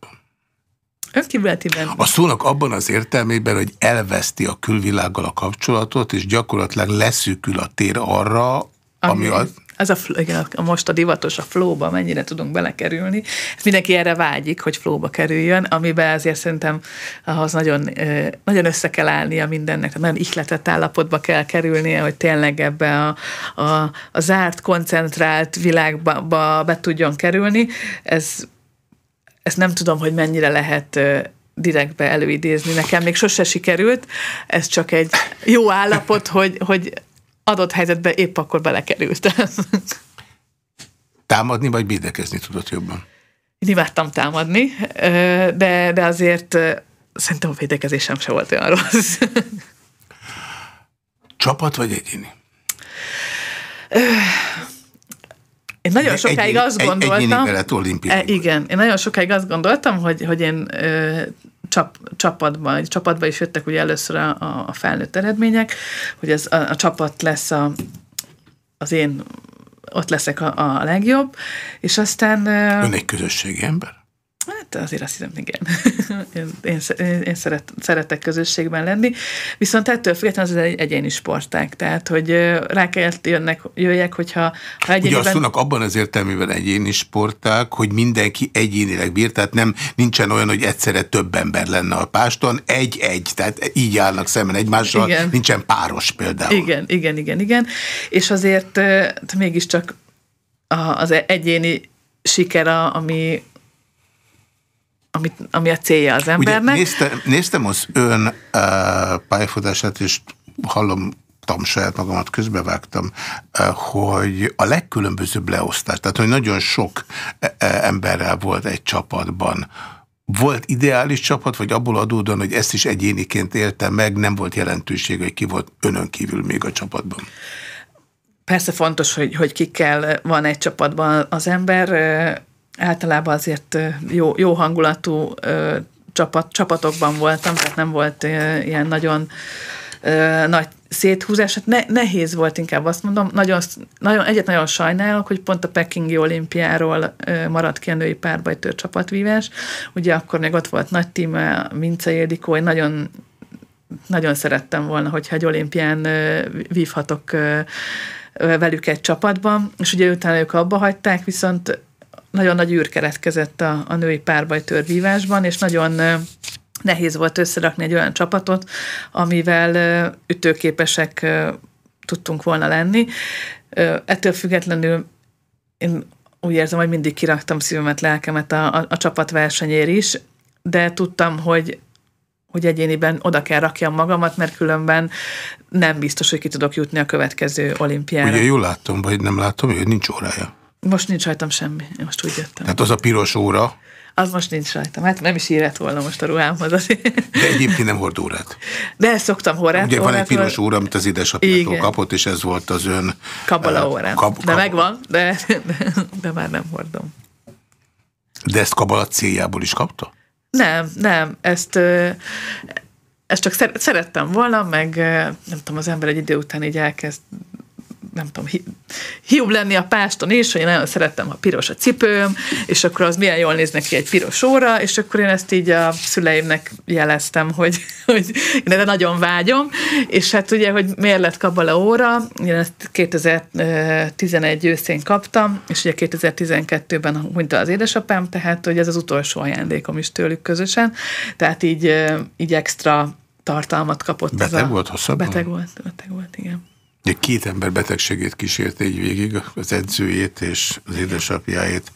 Önkívületiben. A szónak abban az értelmében, hogy elveszti a külvilággal a kapcsolatot, és gyakorlatilag leszűkül a tér arra, ami, ami az... Ez a, igen, a most a divatos a flóba, mennyire tudunk belekerülni. Mindenki erre vágyik, hogy flóba kerüljön, amiben azért szerintem ahhoz nagyon, nagyon össze kell állnia mindennek, nagyon ihletett állapotba kell kerülnie, hogy tényleg ebbe a, a, a zárt, koncentrált világba be tudjon kerülni. Ez ezt nem tudom, hogy mennyire lehet direktbe előidézni. Nekem még sose sikerült, ez csak egy jó állapot, hogy, hogy adott helyzetbe épp akkor belekerültem. Támadni vagy védekezni tudott jobban? Én imádtam támadni, de, de azért szerintem a védekezésem se volt olyan rossz. Csapat vagy egyéni? Én nagyon sokáig egy, azt gondoltam... Egy, e, igen, én nagyon sokáig azt gondoltam, hogy, hogy én ö, csap, csapatban, csapatban is jöttek ugye először a, a felnőtt eredmények, hogy ez a, a csapat lesz a, az én, ott leszek a, a legjobb, és aztán... Ön egy közösségi ember? Hát azért azt hiszem, igen. én, én, én szeret, szeretek közösségben lenni. Viszont ettől függetlenül az egy egyéni sporták. Tehát, hogy rá kellett jönnek, jöjjek, hogyha ha egyéniben... Ugye azt tudnak abban az értelmében egyéni sporták, hogy mindenki egyénileg bír, tehát nem, nincsen olyan, hogy egyszerre több ember lenne a páston, egy-egy, tehát így állnak szemben egymással, igen. nincsen páros például. Igen, igen, igen, igen. És azért mégiscsak az egyéni siker, ami, amit, ami a célja az embernek. Ugye néztem, néztem az ön uh, pályafutását, és hallom tam saját magamat, közbevágtam, hogy a legkülönbözőbb leosztás, tehát hogy nagyon sok emberrel volt egy csapatban, volt ideális csapat, vagy abból adódóan, hogy ezt is egyéniként éltem meg, nem volt jelentőség, hogy ki volt önön kívül még a csapatban? Persze fontos, hogy, hogy kikkel van egy csapatban az ember. Általában azért jó, jó hangulatú csapat, csapatokban voltam, tehát nem volt ilyen nagyon nagy széthúzás, hát ne, nehéz volt inkább azt mondom, nagyon, nagyon, egyet nagyon sajnálok, hogy pont a Pekingi olimpiáról maradt ki a női párbajtőr csapatvívás, ugye akkor még ott volt nagy tíme, Mince Ildikó, én nagyon nagyon szerettem volna, hogyha egy olimpián vívhatok velük egy csapatban, és ugye utána ők abba hagyták, viszont nagyon nagy űr keretkezett a, a női párbajtőr vívásban, és nagyon nehéz volt összerakni egy olyan csapatot, amivel ütőképesek tudtunk volna lenni. Ettől függetlenül én úgy érzem, hogy mindig kiraktam szívemet, lelkemet a, a, a csapatversenyér is, de tudtam, hogy hogy egyéniben oda kell rakjam magamat, mert különben nem biztos, hogy ki tudok jutni a következő olimpiára. Ugye jól láttam, vagy nem látom, hogy nincs órája. Most nincs rajtam semmi, most úgy jöttem. Tehát az a piros óra, az most nincs rajtam. Hát nem is érett volna most a ruhámhoz. De egyébként nem hord órát. De szoktam horát. Ugye van egy piros óra, amit az édesapjától kapott, és ez volt az ön... Kabala órám. Kab, de megvan, de, de, de már nem hordom. De ezt kabala céljából is kapta? Nem, nem. Ezt, ezt csak szerettem volna, meg nem tudom, az ember egy idő után így elkezd nem tudom, hi, hiúbb lenni a páston is, hogy én nagyon szerettem, ha piros a cipőm, és akkor az milyen jól néz neki egy piros óra, és akkor én ezt így a szüleimnek jeleztem, hogy, hogy én erre nagyon vágyom, és hát ugye, hogy miért lett kabala óra, én ezt 2011 őszén kaptam, és ugye 2012-ben hunyt az édesapám, tehát hogy ez az utolsó ajándékom is tőlük közösen, tehát így, így extra tartalmat kapott. Beteg ez a, volt hosszabban? Beteg volt, beteg volt, igen. Két ember betegségét kísérte így végig, az edzőjét és az édesapjáét.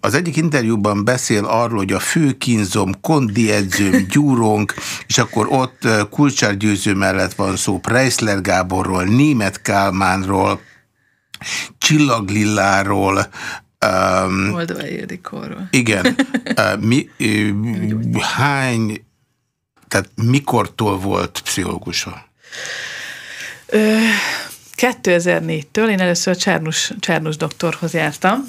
Az egyik interjúban beszél arról, hogy a főkínzom, kondi edzőm, gyúrónk, és akkor ott kulcsárgyőző mellett van szó Preisler Gáborról, Német Kálmánról, Csillaglilláról, Um, Oldvai Igen. Uh, mi, uh, hány, tehát mikortól volt pszichológusa? 2004-től én először Csernus, Csernus doktorhoz jártam.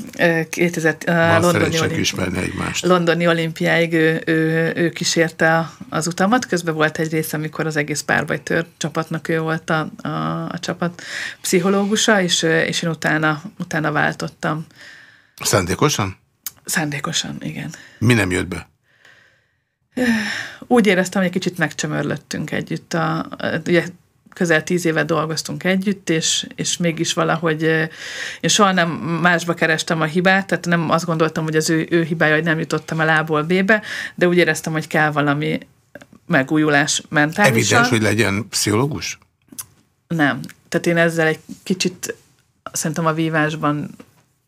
2000, a londoni, egymást. londoni olimpiáig ő, ő, ő kísérte az utamat. Közben volt egy rész, amikor az egész párbajtör csapatnak ő volt a, a, a csapat pszichológusa, és, és én utána, utána váltottam. Szándékosan? Szándékosan, igen. Mi nem jött be? Úgy éreztem, hogy egy kicsit megcsömörlöttünk együtt. A, ugye közel tíz éve dolgoztunk együtt, és, és mégis valahogy én soha nem másba kerestem a hibát, tehát nem azt gondoltam, hogy az ő, ő hibája, hogy nem jutottam el A-ból B-be, de úgy éreztem, hogy kell valami megújulás mentálisan. Evidens, hogy legyen pszichológus? Nem. Tehát én ezzel egy kicsit szerintem a vívásban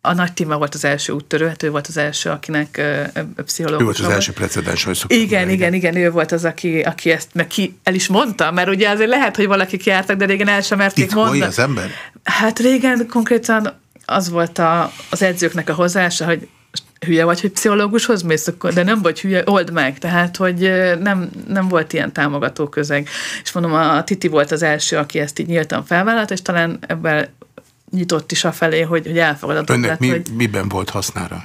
a nagy téma volt az első úttörő, hát ő volt az első, akinek pszichológus. Ő volt az első precedens, hogy igen, igen, igen, igen, ő volt az, aki, aki ezt meg ki el is mondta, mert ugye azért lehet, hogy valakik jártak, de régen el sem merték Itt mondani. az ember? Hát régen konkrétan az volt a, az edzőknek a hozzása, hogy hülye vagy, hogy pszichológushoz mész, de nem vagy hülye, old meg. Tehát, hogy nem, nem volt ilyen támogató közeg. És mondom, a Titi volt az első, aki ezt így nyíltan felvállalt, és talán ebben nyitott is a felé, hogy, hogy elfogadott. Önnek mi, hogy, miben volt hasznára?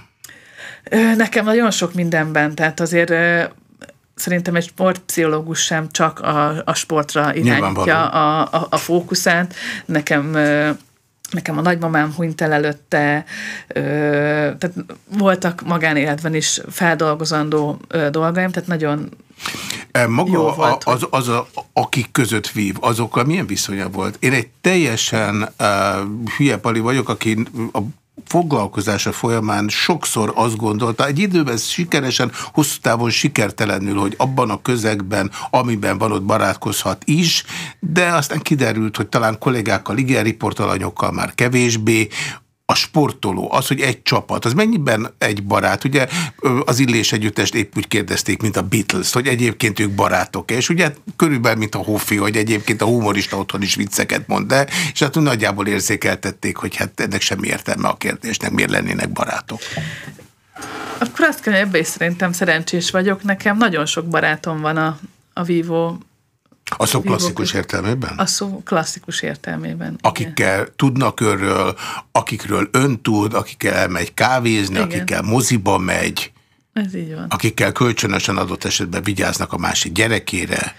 Nekem nagyon sok mindenben, tehát azért szerintem egy sportpszichológus sem csak a, a sportra irányítja a, a, a fókuszát. Nekem Nekem a nagymamám hunyt el előtte, ö, tehát voltak magánéletben is feldolgozandó ö, dolgaim, tehát nagyon Maga jó volt, a, az, az a, akik között vív, azokkal milyen viszonya volt? Én egy teljesen uh, hülye pali vagyok, aki a foglalkozása folyamán sokszor azt gondolta, egy időben sikeresen, hosszú távon sikertelenül, hogy abban a közegben, amiben van, ott barátkozhat is, de aztán kiderült, hogy talán kollégákkal, igen, riportalanyokkal már kevésbé, a sportoló, az, hogy egy csapat, az mennyiben egy barát? Ugye az Illés együttest épp úgy kérdezték, mint a Beatles, hogy egyébként ők barátok, és ugye körülbelül, mint a Hoffi, hogy egyébként a humorista otthon is vicceket mond, de és hát nagyjából érzékeltették, hogy hát ennek semmi értelme a kérdésnek, miért lennének barátok. akkor azt kell, ebbe is szerintem szerencsés vagyok. Nekem nagyon sok barátom van a, a Vivo a szó klasszikus értelmében? A szó klasszikus értelmében. Akikkel igen. tudnak örről, akikről ön tud, akikkel elmegy kávézni, igen. akikkel moziba megy. Ez így van. Akikkel kölcsönösen adott esetben vigyáznak a másik gyerekére.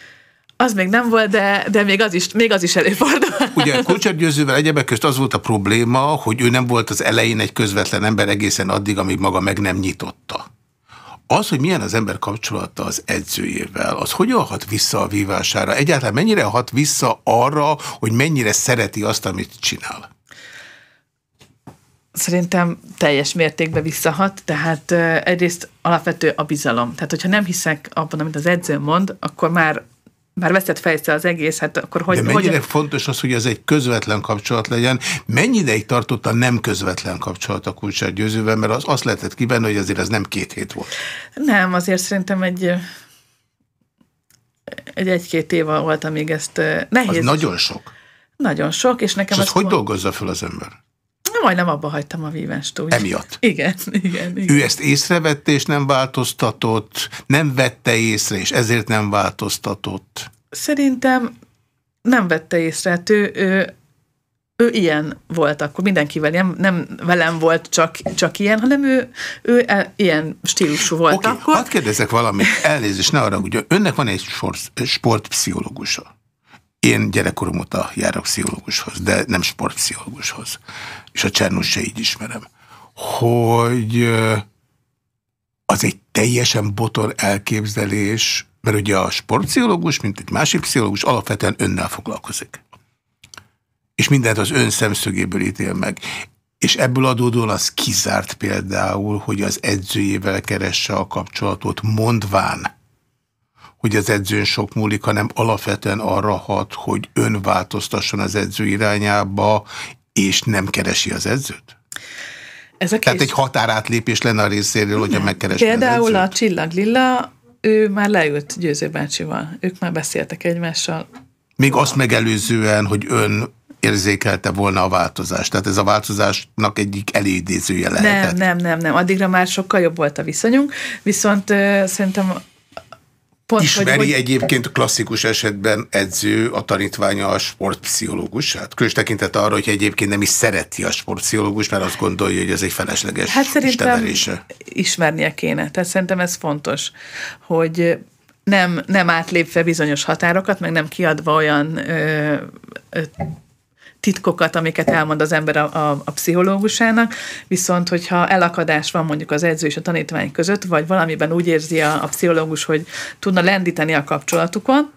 Az még nem volt, de, de még, az is, még az is előfordul. Ugye Kulcsár Győzővel egyebek közt az volt a probléma, hogy ő nem volt az elején egy közvetlen ember egészen addig, amíg maga meg nem nyitotta. Az, hogy milyen az ember kapcsolata az edzőjével, az hogyan hat vissza a vívására? Egyáltalán mennyire hat vissza arra, hogy mennyire szereti azt, amit csinál? Szerintem teljes mértékben visszahat, tehát egyrészt alapvető a bizalom. Tehát, hogyha nem hiszek abban, amit az edző mond, akkor már már veszett fejsze az egész, hát akkor hogy... De mennyire hogy... fontos az, hogy ez egy közvetlen kapcsolat legyen? Mennyi ideig tartott a nem közvetlen kapcsolat a Kulcsár Győzővel, mert az azt lehetett kivenni, hogy azért ez nem két hét volt. Nem, azért szerintem egy egy egy-két év volt, amíg ezt nehéz. Az nagyon sok. Nagyon sok, és nekem... És az hogy dolgozza fel az ember? Majdnem abba hagytam a vívást úgy. Emiatt? Igen, igen, igen. Ő ezt észrevette és nem változtatott, nem vette észre és ezért nem változtatott? Szerintem nem vette észre. Hát ő, ő, ő ilyen volt akkor, mindenkivel, nem, nem velem volt csak, csak ilyen, hanem ő, ő e, ilyen stílusú volt okay, akkor. hadd kérdezek valamit, elnézést, ne arra, hogy önnek van egy sportpszichológusa. Én gyerekkorom óta járok pszichológushoz, de nem sportpszichológushoz. És a Csernus se ismerem. Hogy az egy teljesen botor elképzelés, mert ugye a sportpszichológus, mint egy másik pszichológus alapvetően önnel foglalkozik. És mindent az ön szemszögéből ítél meg. És ebből adódóan az kizárt például, hogy az edzőjével keresse a kapcsolatot, mondván, hogy az edzőn sok múlik, hanem alapvetően arra hat, hogy ön változtasson az edző irányába, és nem keresi az edzőt? Ez a Tehát egy határátlépés lenne a részéről, hogyha megkeresi Például a Csillag Lilla, ő már leült Győző bácsival. Ők már beszéltek egymással. Még azt megelőzően, hogy ön érzékelte volna a változást. Tehát ez a változásnak egyik elédézője lehetett. Nem, nem, nem, nem. Addigra már sokkal jobb volt a viszonyunk, viszont uh, szerintem Pont, Ismeri hogy, egyébként klasszikus esetben edző a tanítványa a sportpszichológusát? Különös tekintet arra, hogy egyébként nem is szereti a sportpszichológus, mert azt gondolja, hogy ez egy felesleges Hát szerintem ismernie kéne. Tehát szerintem ez fontos, hogy nem, nem átlépve bizonyos határokat, meg nem kiadva olyan ö, ö, titkokat, amiket elmond az ember a, a, a pszichológusának, viszont hogyha elakadás van mondjuk az edző és a tanítvány között, vagy valamiben úgy érzi a, a pszichológus, hogy tudna lendíteni a kapcsolatukon,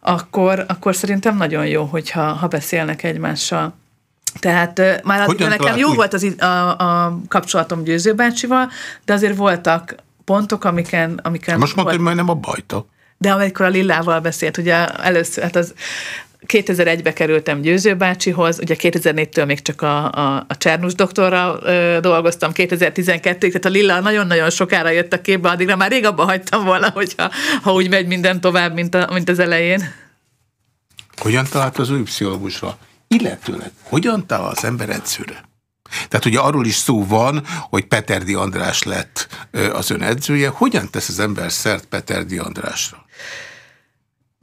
akkor, akkor szerintem nagyon jó, hogyha ha beszélnek egymással. Tehát már Hogyan nekem jó volt az, a, a kapcsolatom Győző bácsival, de azért voltak pontok, amiken... amiken Most mondta, hogy majdnem a bajta. De amikor a Lillával beszélt, ugye először, hát az 2001-be kerültem Győző bácsihoz, ugye 2004-től még csak a, a, a Csernus doktorral ö, dolgoztam, 2012-ig, tehát a Lilla nagyon-nagyon sokára jött a képbe, addigra már rég abba hagytam volna, hogyha, ha úgy megy minden tovább, mint, a, mint az elején. Hogyan talált az új pszichológusra? Illetőleg, hogyan talál az ember edzőre? Tehát ugye arról is szó van, hogy Peterdi András lett az ön edzője. Hogyan tesz az ember szert Peterdi Andrásra?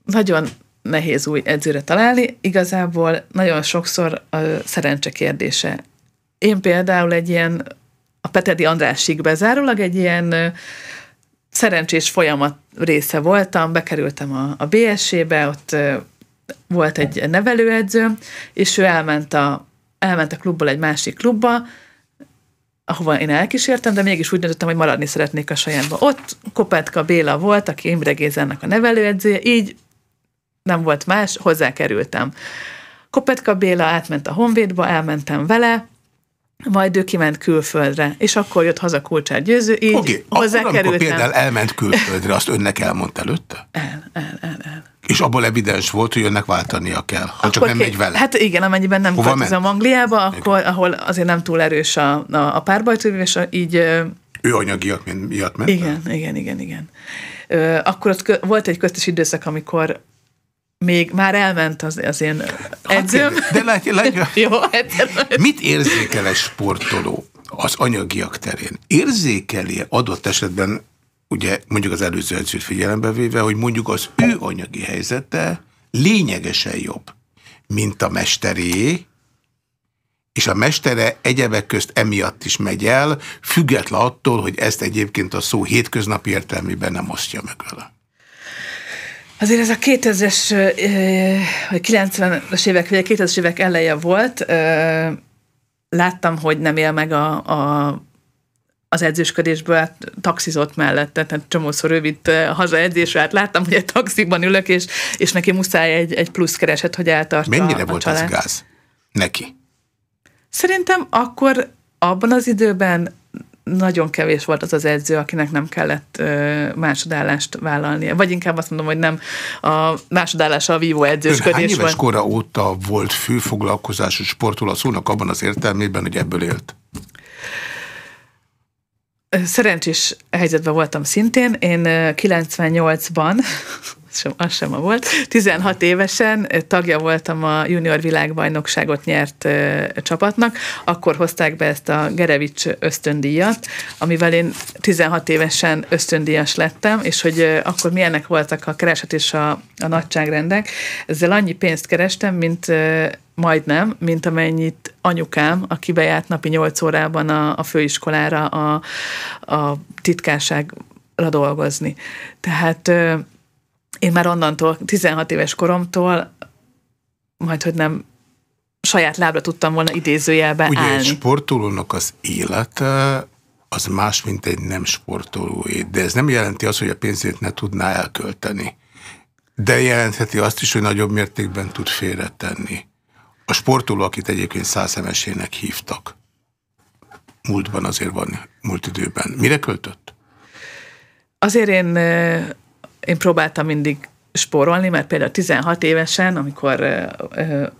Nagyon nehéz új edzőre találni, igazából nagyon sokszor a szerencse kérdése. Én például egy ilyen, a Petedi Andrásig bezárólag egy ilyen szerencsés folyamat része voltam, bekerültem a, a BSC-be, ott volt egy nevelőedző, és ő elment a, elment a klubból egy másik klubba, ahova én elkísértem, de mégis úgy döntöttem, hogy maradni szeretnék a sajátban. Ott Kopetka Béla volt, aki Imre Gézának a nevelőedzője, így nem volt más, hozzákerültem. Kopetka Béla átment a Honvédba, elmentem vele, majd ő kiment külföldre, és akkor jött haza Kulcsár Győző, így okay. hozzákerültem. Akkor például elment külföldre, azt önnek elmondta előtte? El, el, el, el. És abból evidens volt, hogy önnek váltania kell, ha akkor csak nem megy vele. Hát igen, amennyiben nem költözöm Angliába, akkor, ahol azért nem túl erős a, a, a párbajtővés, így... Ő anyagiak miatt ment? Igen, igen, igen, igen. Akkor ott volt egy köztes időszak, amikor még már elment az, az én edzőm. de látja, látja. Jó, Mit érzékel egy sportoló? az anyagiak terén érzékeli adott esetben, ugye mondjuk az előző edzőt figyelembe véve, hogy mondjuk az ő anyagi helyzete lényegesen jobb, mint a mesteré, és a mestere egyebek közt emiatt is megy el, független attól, hogy ezt egyébként a szó hétköznapi értelmében nem osztja meg vele. Azért ez a 2000-es, vagy 90-es évek, vagy 2000-es évek eleje volt. Láttam, hogy nem él meg a, a az edzősködésből hát, taxizott mellette, tehát csomószor ő vitt haza edzésre, hát láttam, hogy egy taxikban ülök, és, és neki muszáj egy, egy plusz kereset, hogy eltartsa Mennyire a, volt család. ez gáz? Neki? Szerintem akkor abban az időben nagyon kevés volt az az edző, akinek nem kellett ö, másodállást vállalnia. Vagy inkább azt mondom, hogy nem a másodállása a vívó edzősködés Ön hány éves kora óta volt főfoglalkozású sportol a szónak abban az értelmében, hogy ebből élt? Szerencsés helyzetben voltam szintén. Én ö, 98-ban sem, az sem volt. 16 évesen tagja voltam a junior világbajnokságot nyert ö, csapatnak, akkor hozták be ezt a Gerevics ösztöndíjat, amivel én 16 évesen ösztöndíjas lettem, és hogy ö, akkor milyenek voltak a kereset és a, a nagyságrendek. Ezzel annyi pénzt kerestem, mint ö, majdnem, mint amennyit anyukám, aki bejárt napi 8 órában a, a főiskolára a, a titkárságra dolgozni. Tehát én már onnantól, 16 éves koromtól, majd hogy nem saját lábra tudtam volna idézőjelben Ugye egy állni. sportolónak az élete az más, mint egy nem sportolóé, de ez nem jelenti azt, hogy a pénzét ne tudná elkölteni. De jelentheti azt is, hogy nagyobb mértékben tud félretenni. A sportoló, akit egyébként százszemesének hívtak, múltban azért van, múlt időben. Mire költött? Azért én, én próbáltam mindig spórolni, mert például 16 évesen, amikor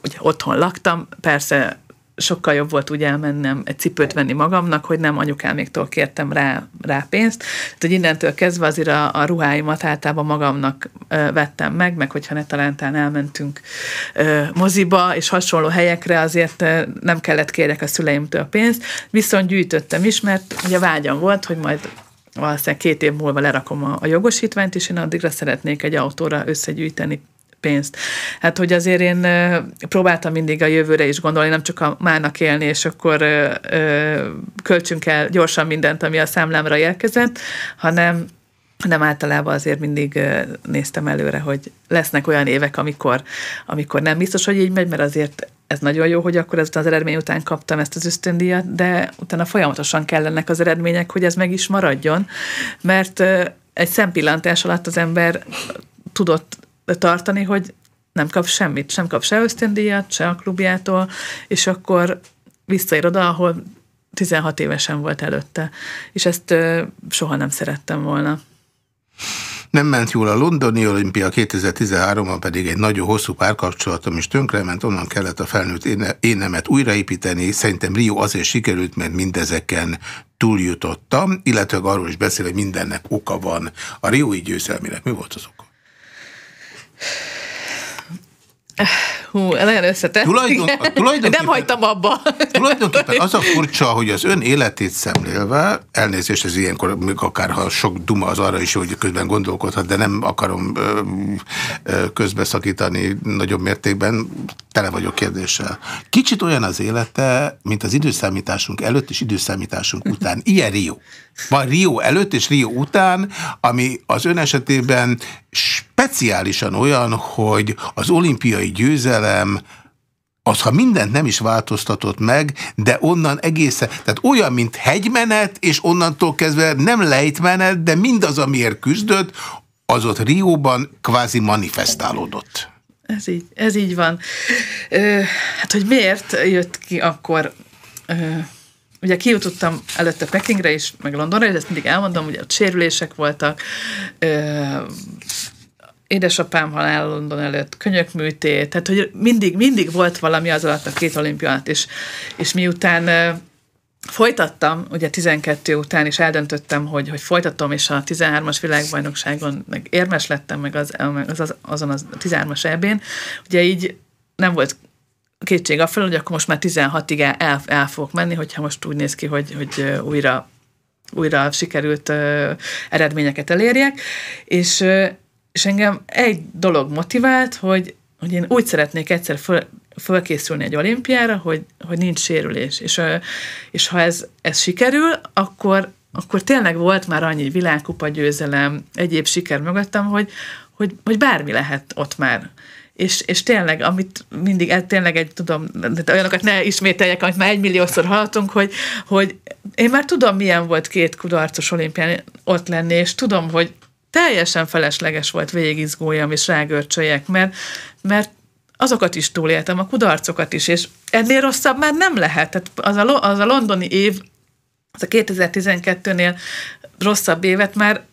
ugye otthon laktam, persze sokkal jobb volt úgy elmennem egy cipőt venni magamnak, hogy nem anyukáméktól kértem rá, rá pénzt. Tehát, hogy innentől kezdve azért a, a ruháimat általában magamnak ö, vettem meg, meg hogyha ne talántán elmentünk ö, moziba és hasonló helyekre, azért ö, nem kellett kérjek a szüleimtől pénzt, viszont gyűjtöttem is, mert ugye vágyam volt, hogy majd valószínűleg két év múlva lerakom a, a jogosítványt, és én addigra szeretnék egy autóra összegyűjteni pénzt. Hát, hogy azért én próbáltam mindig a jövőre is gondolni, nem csak a mának élni, és akkor ö, ö, költsünk el gyorsan mindent, ami a számlámra érkezett, hanem hanem általában azért mindig néztem előre, hogy lesznek olyan évek, amikor, amikor nem biztos, hogy így megy, mert azért ez nagyon jó, hogy akkor ezután az eredmény után kaptam ezt az ösztöndíjat, de utána folyamatosan kellenek az eredmények, hogy ez meg is maradjon, mert egy szempillantás alatt az ember tudott tartani, hogy nem kap semmit, sem kap se ösztöndíjat, se a klubjától, és akkor visszaér oda, ahol 16 évesen volt előtte. És ezt soha nem szerettem volna. Nem ment jól a londoni olimpia, 2013-ban pedig egy nagyon hosszú párkapcsolatom is tönkrement, onnan kellett a felnőtt éne, énemet újraépíteni. Szerintem Rio azért sikerült, mert mindezeken túljutottam, illetve arról is beszél, hogy mindennek oka van. A Riói győzelmének mi volt az oka? Hú, nagyon összetett. Tulajdon- tulajdonképpen- Nem hagytam abba. Tulajdonképpen az a furcsa, hogy az ön életét szemlélve, elnézést ez ilyenkor, még akár ha sok duma az arra is, hogy közben gondolkodhat, de nem akarom ö, ö, közbeszakítani nagyobb mértékben, tele vagyok kérdéssel. Kicsit olyan az élete, mint az időszámításunk előtt és időszámításunk után. Ilyen Rio. Van Rio előtt és Rio után, ami az ön esetében speciálisan olyan, hogy az olimpiai győzelem az, ha mindent nem is változtatott meg, de onnan egészen, tehát olyan, mint hegymenet, és onnantól kezdve nem lejtmenet, de mindaz, amiért küzdött, az ott Rióban kvázi manifestálódott. Ez így, ez így van. Ö, hát, hogy miért jött ki akkor... Ö, ugye kijutottam előtte Pekingre is, meg Londonra, és ezt mindig elmondom, ugye ott sérülések voltak, ö, édesapám halál London előtt, könyökműtét, tehát hogy mindig, mindig volt valami az alatt a két olimpia alatt, és, miután ö, folytattam, ugye 12 után is eldöntöttem, hogy, hogy folytatom, és a 13-as világbajnokságon meg érmes lettem, meg az, az, az azon az 13-as ebén, ugye így nem volt kétség a fel, hogy akkor most már 16-ig el, el, el fogok menni, hogyha most úgy néz ki, hogy, hogy újra újra sikerült uh, eredményeket elérjek, és, uh, és engem egy dolog motivált, hogy, hogy én úgy szeretnék egyszer föl, fölkészülni egy olimpiára, hogy, hogy nincs sérülés. És, és ha ez, ez sikerül, akkor, akkor tényleg volt már annyi világkupa győzelem, egyéb siker mögöttem, hogy, hogy, hogy bármi lehet ott már és, és tényleg, amit mindig, ez tényleg egy, tudom, olyanokat ne ismételjek, amit már egymilliószor hallottunk, hogy, hogy én már tudom, milyen volt két kudarcos olimpián ott lenni, és tudom, hogy teljesen felesleges volt végigizgóljam és rágörcsöljek, mert, mert azokat is túléltem, a kudarcokat is, és ennél rosszabb már nem lehet. Tehát az a, az a londoni év, az a 2012-nél rosszabb évet már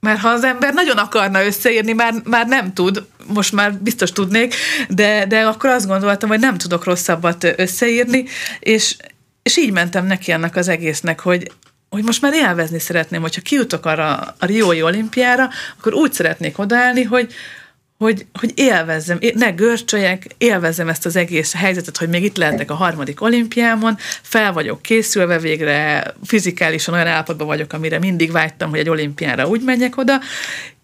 mert ha az ember nagyon akarna összeírni, már, már nem tud, most már biztos tudnék, de, de akkor azt gondoltam, hogy nem tudok rosszabbat összeírni, és, és így mentem neki annak az egésznek, hogy, hogy most már élvezni szeretném, hogyha kijutok arra a Riói olimpiára, akkor úgy szeretnék odaállni, hogy, hogy, hogy élvezzem, ne görcsöljek, élvezzem ezt az egész helyzetet, hogy még itt lehetek a harmadik olimpiámon, fel vagyok készülve végre, fizikálisan olyan állapotban vagyok, amire mindig vágytam, hogy egy olimpiára úgy menjek oda,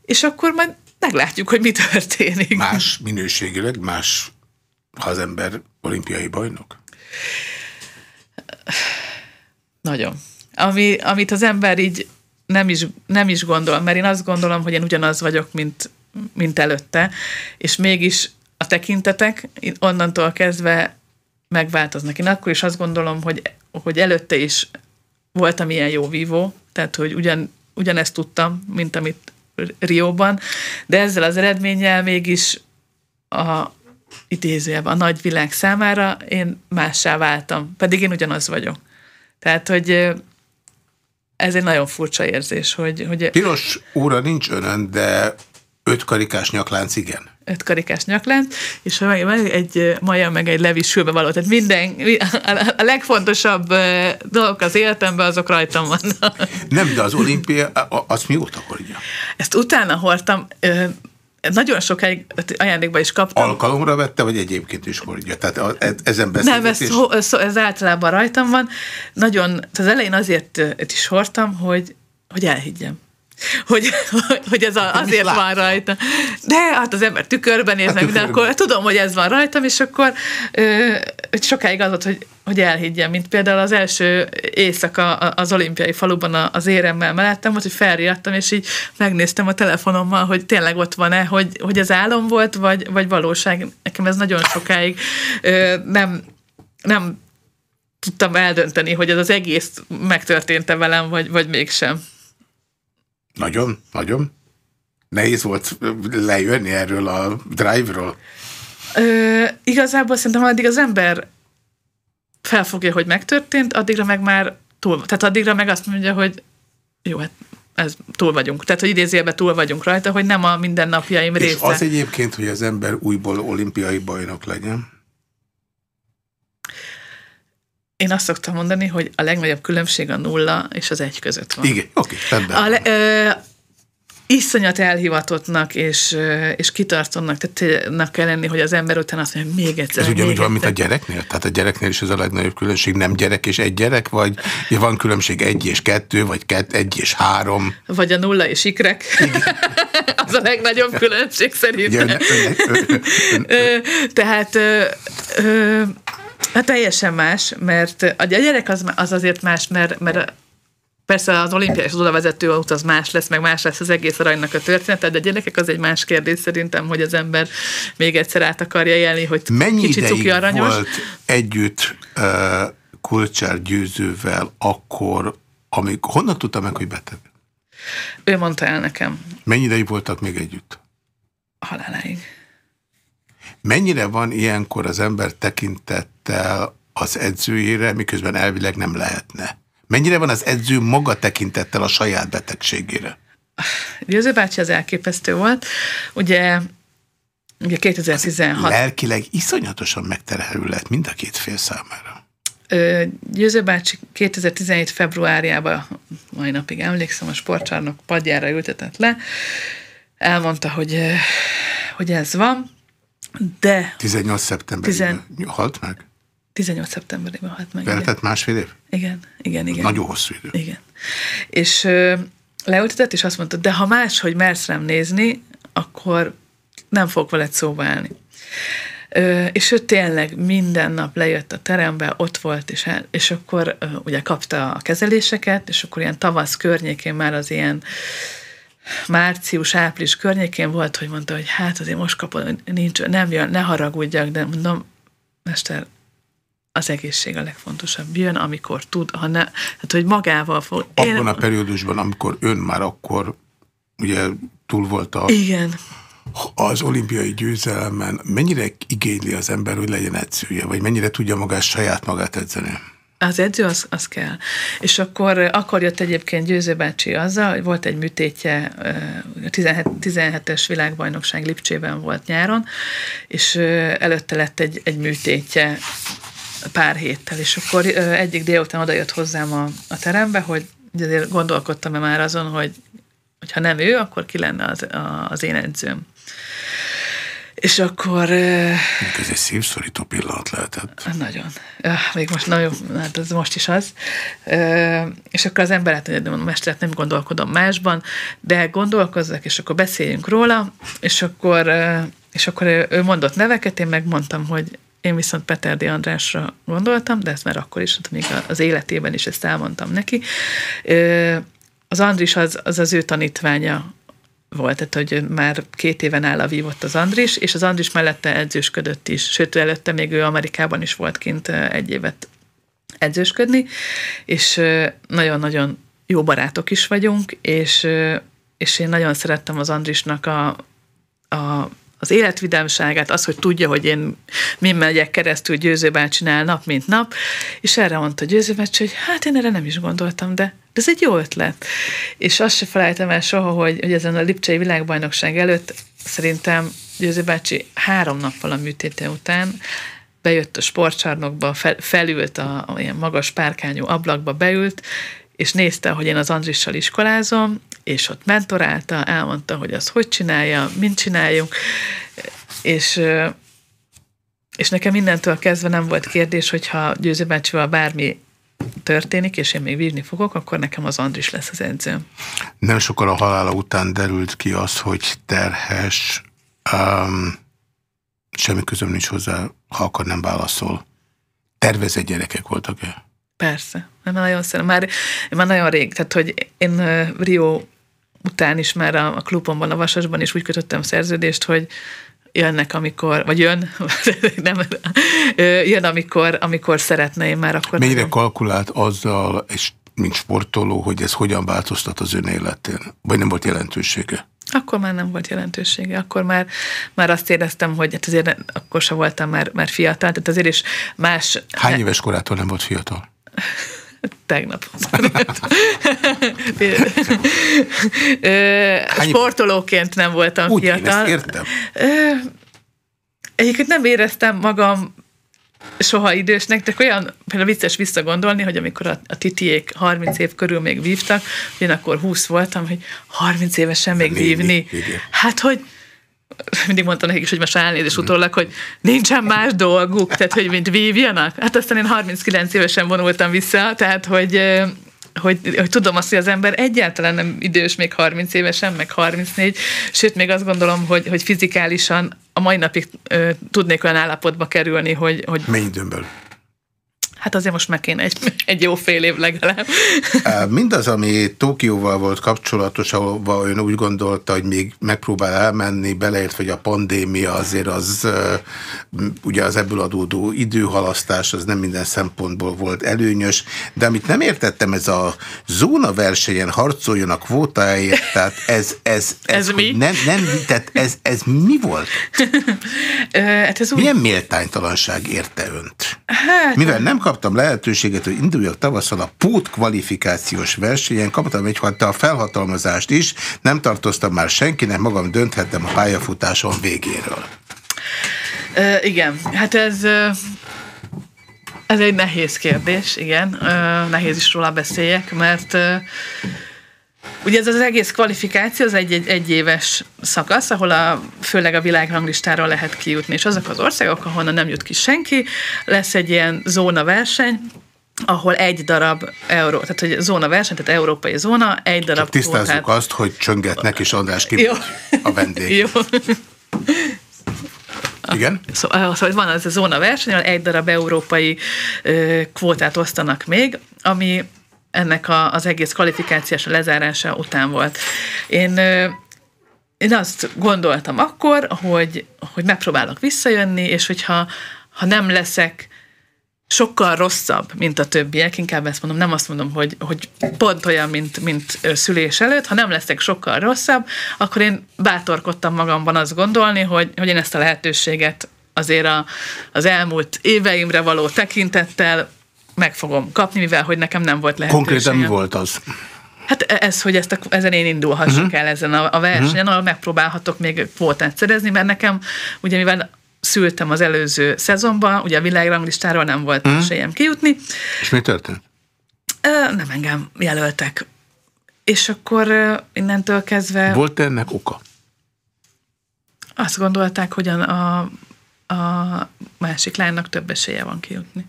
és akkor majd meglátjuk, hogy mi történik. Más minőségileg, más, ha az ember olimpiai bajnok? Nagyon. Ami, amit az ember így nem is, nem is gondol, mert én azt gondolom, hogy én ugyanaz vagyok, mint mint előtte, és mégis a tekintetek onnantól kezdve megváltoznak. Én akkor is azt gondolom, hogy, hogy előtte is voltam ilyen jó vívó, tehát hogy ugyan, ugyanezt tudtam, mint amit Rióban, de ezzel az eredménnyel mégis a idézőjelben a nagy világ számára én mássá váltam, pedig én ugyanaz vagyok. Tehát, hogy ez egy nagyon furcsa érzés, hogy... hogy Piros óra nincs önön, de Öt karikás nyaklánc, igen. Öt karikás nyaklánc, és meg, meg egy maja, meg egy levis való. Tehát minden, a legfontosabb dolgok az életemben, azok rajtam vannak. Nem, de az olimpia, azt mióta hordja? Ezt utána hordtam, nagyon sokáig ajándékba is kaptam. Alkalomra vette, vagy egyébként is hordja? Tehát e- ezen beszélgetés... Nem, ez, ez általában rajtam van. Nagyon, az elején azért is hordtam, hogy, hogy elhiggyem hogy, hogy ez a, azért van rajta. De hát az ember tükörben néz meg, de akkor tudom, hogy ez van rajtam, és akkor ö, sokáig az volt, hogy, hogy elhiggyem, mint például az első éjszaka az olimpiai faluban az éremmel mellettem volt, hogy felriadtam, és így megnéztem a telefonommal, hogy tényleg ott van-e, hogy, hogy ez álom volt, vagy, vagy valóság. Nekem ez nagyon sokáig ö, nem, nem tudtam eldönteni, hogy ez az egész megtörtént-e velem, vagy, vagy mégsem. Nagyon, nagyon. Nehéz volt lejönni erről a drive-ról? Ö, igazából szerintem addig az ember felfogja, hogy megtörtént, addigra meg már túl, tehát addigra meg azt mondja, hogy jó, hát ez túl vagyunk. Tehát, hogy idézőjelben túl vagyunk rajta, hogy nem a mindennapjaim És része. És az egyébként, hogy az ember újból olimpiai bajnok legyen? Én azt szoktam mondani, hogy a legnagyobb különbség a nulla és az egy között van. Igen, oké, okay, a le, ö, iszonyat elhivatottnak és, és kitartónak tehát kell lenni, hogy az ember után azt mondja, még egyszer. Ez ugyanúgy van, mint a gyereknél? Tehát a gyereknél is ez a legnagyobb különbség, nem gyerek és egy gyerek, vagy van különbség egy és kettő, vagy kett, egy és három? Vagy a nulla és ikrek. az a legnagyobb különbség szerintem. Tehát Hát teljesen más, mert a gyerek az, az azért más, mert, mert Persze az olimpiai és az odavezető út az más lesz, meg más lesz az egész aranynak a története, de a gyerekek az egy más kérdés szerintem, hogy az ember még egyszer át akarja élni, hogy Mennyi kicsit cuki aranyos. volt együtt uh, Kulcsár győzővel akkor, amíg, honnan tudta meg, hogy beteg? Ő mondta el nekem. Mennyi ideig voltak még együtt? Haláláig. Mennyire van ilyenkor az ember tekintettel az edzőjére, miközben elvileg nem lehetne? Mennyire van az edző maga tekintettel a saját betegségére? Győző bácsi az elképesztő volt. Ugye, ugye 2016... Lelkileg iszonyatosan megterhelő lett mind a két fél számára. Győző bácsi 2017 februárjában, mai napig emlékszem, a sportcsarnok padjára ültetett le, elmondta, hogy, hogy ez van, De... 18 szeptemberében Tizen... halt meg? 18 szeptemberében halt meg. Lehetett másfél év? Igen, igen, igen. Nagyon hosszú idő. Igen. És ö, leültetett, és azt mondta, de ha máshogy mersz rám nézni, akkor nem fog veled szóba állni. Ö, és ő tényleg minden nap lejött a terembe, ott volt, és, el, és akkor ö, ugye kapta a kezeléseket, és akkor ilyen tavasz környékén már az ilyen március-április környékén volt, hogy mondta, hogy hát azért most kapod, nincs, nem jön, ne haragudjak, de mondom, mester, az egészség a legfontosabb. Jön, amikor tud, ha ne, hát hogy magával fog. Abban Én... a periódusban, amikor ön már akkor ugye túl volt a... Igen. Az olimpiai győzelemen mennyire igényli az ember, hogy legyen edzője, vagy mennyire tudja magát saját magát edzeni? Az edző, az, az kell. És akkor, akkor jött egyébként Győző bácsi azzal, hogy volt egy műtétje, 17, 17-es világbajnokság Lipcsében volt nyáron, és előtte lett egy, egy műtétje pár héttel, és akkor egyik délután oda jött hozzám a, a terembe, hogy azért gondolkodtam-e már azon, hogy ha nem ő, akkor ki lenne az, az én edzőm. És akkor... Ez egy szívszorító pillanat lehetett. Nagyon. Ja, még most nagyon, hát ez most is az. És akkor az ember, hát a mesteret nem gondolkodom másban, de gondolkozzak, és akkor beszéljünk róla, és akkor, és akkor ő mondott neveket, én megmondtam, hogy én viszont Peterdi Andrásra gondoltam, de ezt már akkor is, még az életében is ezt elmondtam neki. Az Andris az az, az ő tanítványa volt, tehát hogy már két éven áll a vívott az Andris, és az Andris mellette edzősködött is, sőt, előtte még ő Amerikában is volt kint egy évet edzősködni, és nagyon-nagyon jó barátok is vagyunk, és, és én nagyon szerettem az Andrisnak a, a az életvidámságát, az, hogy tudja, hogy én mi megyek keresztül Győző bácsinál nap, mint nap, és erre mondta Győző hogy hát én erre nem is gondoltam, de ez egy jó ötlet. És azt se felejtem el soha, hogy, hogy ezen a Lipcsei világbajnokság előtt szerintem Győző bácsi három nappal a műtéte után bejött a sportcsarnokba, fel, felült a, a ilyen magas párkányú ablakba, beült, és nézte, hogy én az Andrissal iskolázom, és ott mentorálta, elmondta, hogy az hogy csinálja, mint csináljunk, és és nekem mindentől kezdve nem volt kérdés, hogyha Győző bácsival bármi történik, és én még vívni fogok, akkor nekem az Andris lesz az edzőm. Nem sokkal a halála után derült ki az, hogy terhes, um, semmi közöm nincs hozzá, ha akar nem válaszol. Tervezett gyerekek voltak-e? Persze, nem nagyon szeretem. Már, már nagyon rég, tehát hogy én Rio után is már a, a klubomban, a Vasasban is úgy kötöttem szerződést, hogy jönnek, amikor, vagy jön, nem, jön, amikor, amikor szeretne én már akkor... Mennyire nem. kalkulált azzal, és mint sportoló, hogy ez hogyan változtat az ön életén? Vagy nem volt jelentősége? Akkor már nem volt jelentősége, akkor már, már azt éreztem, hogy hát azért akkor sem voltam már, már fiatal, tehát azért is más... Hány éves korától nem volt fiatal? Tegnap. Sportolóként nem voltam Úgy, fiatal. Én ezt értem. Egyébként nem éreztem magam soha idősnek, de olyan például vicces visszagondolni, hogy amikor a, a titiék 30 év körül még vívtak, én akkor 20 voltam, hogy 30 évesen még vívni. Hát, hogy mindig mondtam nekik is, hogy most elnézést utólag, hogy nincsen más dolguk, tehát hogy mint vívjanak. Hát aztán én 39 évesen vonultam vissza, tehát hogy hogy, hogy tudom azt, hogy az ember egyáltalán nem idős még 30 évesen, meg 34, sőt, még azt gondolom, hogy, hogy fizikálisan a mai napig ö, tudnék olyan állapotba kerülni, hogy... hogy Mennyi időn Hát azért most meg kéne egy, egy jó fél év legalább. Mindaz, ami Tokióval volt kapcsolatos, ahol ön úgy gondolta, hogy még megpróbál elmenni, beleért, hogy a pandémia azért az, ugye az ebből adódó időhalasztás, az nem minden szempontból volt előnyös, de amit nem értettem, ez a zóna versenyen harcoljon a kvótáért, tehát ez, ez, ez, ez mi? Nem, nem, tehát ez, ez mi volt? hát ez úgy... Milyen méltánytalanság érte önt? Hát, Mivel nem kap kaptam lehetőséget, hogy induljak tavasszal a pótkvalifikációs versenyen, kaptam egyfajta felhatalmazást is, nem tartoztam már senkinek, magam dönthettem a pályafutáson végéről. E, igen, hát ez... Ez egy nehéz kérdés, igen. Nehéz is róla beszéljek, mert Ugye ez az egész kvalifikáció az egy, egy, éves szakasz, ahol a, főleg a világranglistáról lehet kijutni, és azok az országok, ahonnan nem jut ki senki, lesz egy ilyen zóna verseny, ahol egy darab euró, tehát hogy zóna verseny, tehát európai zóna, egy darab Csak tisztázzuk kvótát. azt, hogy csöngetnek, és András ki a vendég. Jó. Igen? Szóval, szóval van az a zóna verseny, ahol egy darab európai ö, kvótát osztanak még, ami ennek a, az egész kvalifikációs lezárása után volt. Én én azt gondoltam akkor, hogy, hogy megpróbálok visszajönni, és hogyha ha nem leszek sokkal rosszabb, mint a többiek, inkább ezt mondom, nem azt mondom, hogy, hogy pont olyan, mint, mint szülés előtt, ha nem leszek sokkal rosszabb, akkor én bátorkodtam magamban azt gondolni, hogy, hogy én ezt a lehetőséget azért a, az elmúlt éveimre való tekintettel meg fogom kapni, mivel hogy nekem nem volt lehetőségem. Konkrétan mi volt az? Hát ez, hogy ezt a, ezen én indulhassak uh-huh. el ezen a, a versenyen, uh-huh. ahol megpróbálhatok még kvótát szerezni, mert nekem, ugye mivel szültem az előző szezonban, ugye a világranglistáról nem volt uh-huh. esélyem kijutni. És mi történt? Nem engem jelöltek. És akkor innentől kezdve... Volt -e ennek oka? Azt gondolták, hogy a, a, a másik lánynak több esélye van kijutni.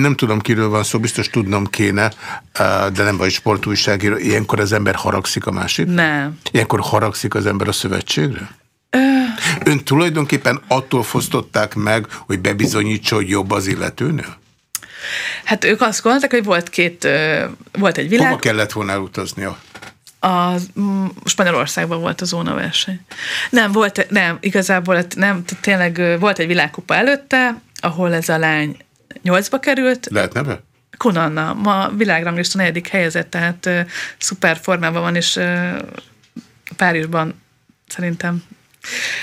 Nem tudom, kiről van szó, biztos tudnom kéne, de nem vagy sportújságíró. Ilyenkor az ember haragszik a másik? Nem. Ilyenkor haragszik az ember a szövetségre? Ö... Ön tulajdonképpen attól fosztották meg, hogy bebizonyítsa, hogy jobb az illetőnél? Hát ők azt gondolták, hogy volt két, volt egy világ... Hova kellett volna elutaznia? A Spanyolországban volt a zónaverseny. Nem, volt, nem, igazából nem, tényleg volt egy világkupa előtte, ahol ez a lány nyolcba került. Lehet neve? Kunanna, ma világranglista negyedik helyezett, tehát uh, szuper formában van, és uh, Párizsban szerintem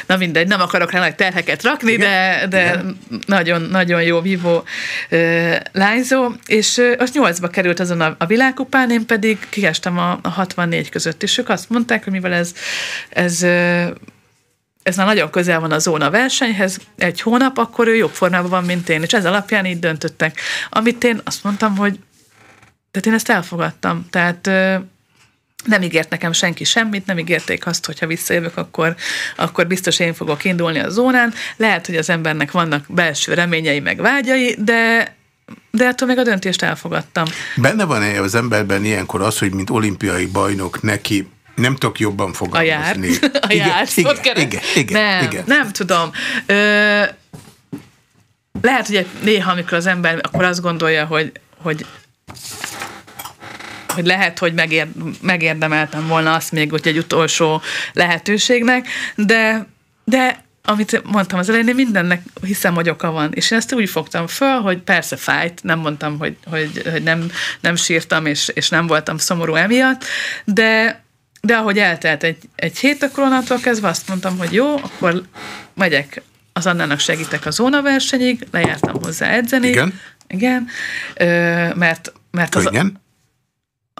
Na mindegy, nem akarok rá nagy terheket rakni, Igen? de, de nagyon, nagyon jó vívó uh, lányzó, és uh, az nyolcba került azon a, a világkupán, én pedig kiestem a, a 64 között, és ők azt mondták, hogy mivel ez, ez uh, ez már nagyon közel van a zóna versenyhez, egy hónap, akkor ő jobb formában van, mint én, és ez alapján így döntöttek. Amit én azt mondtam, hogy tehát én ezt elfogadtam. Tehát nem ígért nekem senki semmit, nem ígérték azt, hogyha visszajövök, akkor, akkor biztos én fogok indulni a zónán. Lehet, hogy az embernek vannak belső reményei, meg vágyai, de de attól még a döntést elfogadtam. Benne van-e az emberben ilyenkor az, hogy mint olimpiai bajnok neki nem tudok jobban fogalmazni. A jár. A igen, jár. Igen, igen, igen, igen, nem, igen. Nem tudom. Ö, lehet, hogy néha, amikor az ember akkor azt gondolja, hogy, hogy hogy lehet, hogy megér, megérdemeltem volna azt még, hogy egy utolsó lehetőségnek, de, de amit mondtam az elején, mindennek hiszem, hogy oka van. És én ezt úgy fogtam föl, hogy persze fájt, nem mondtam, hogy, hogy, hogy nem, nem sírtam, és, és nem voltam szomorú emiatt, de, de ahogy eltelt egy, egy hét, akkor onnantól kezdve azt mondtam, hogy jó, akkor megyek az Annának segítek a zónaversenyig, lejártam hozzá edzeni. Igen? Igen, ö, mert, mert az,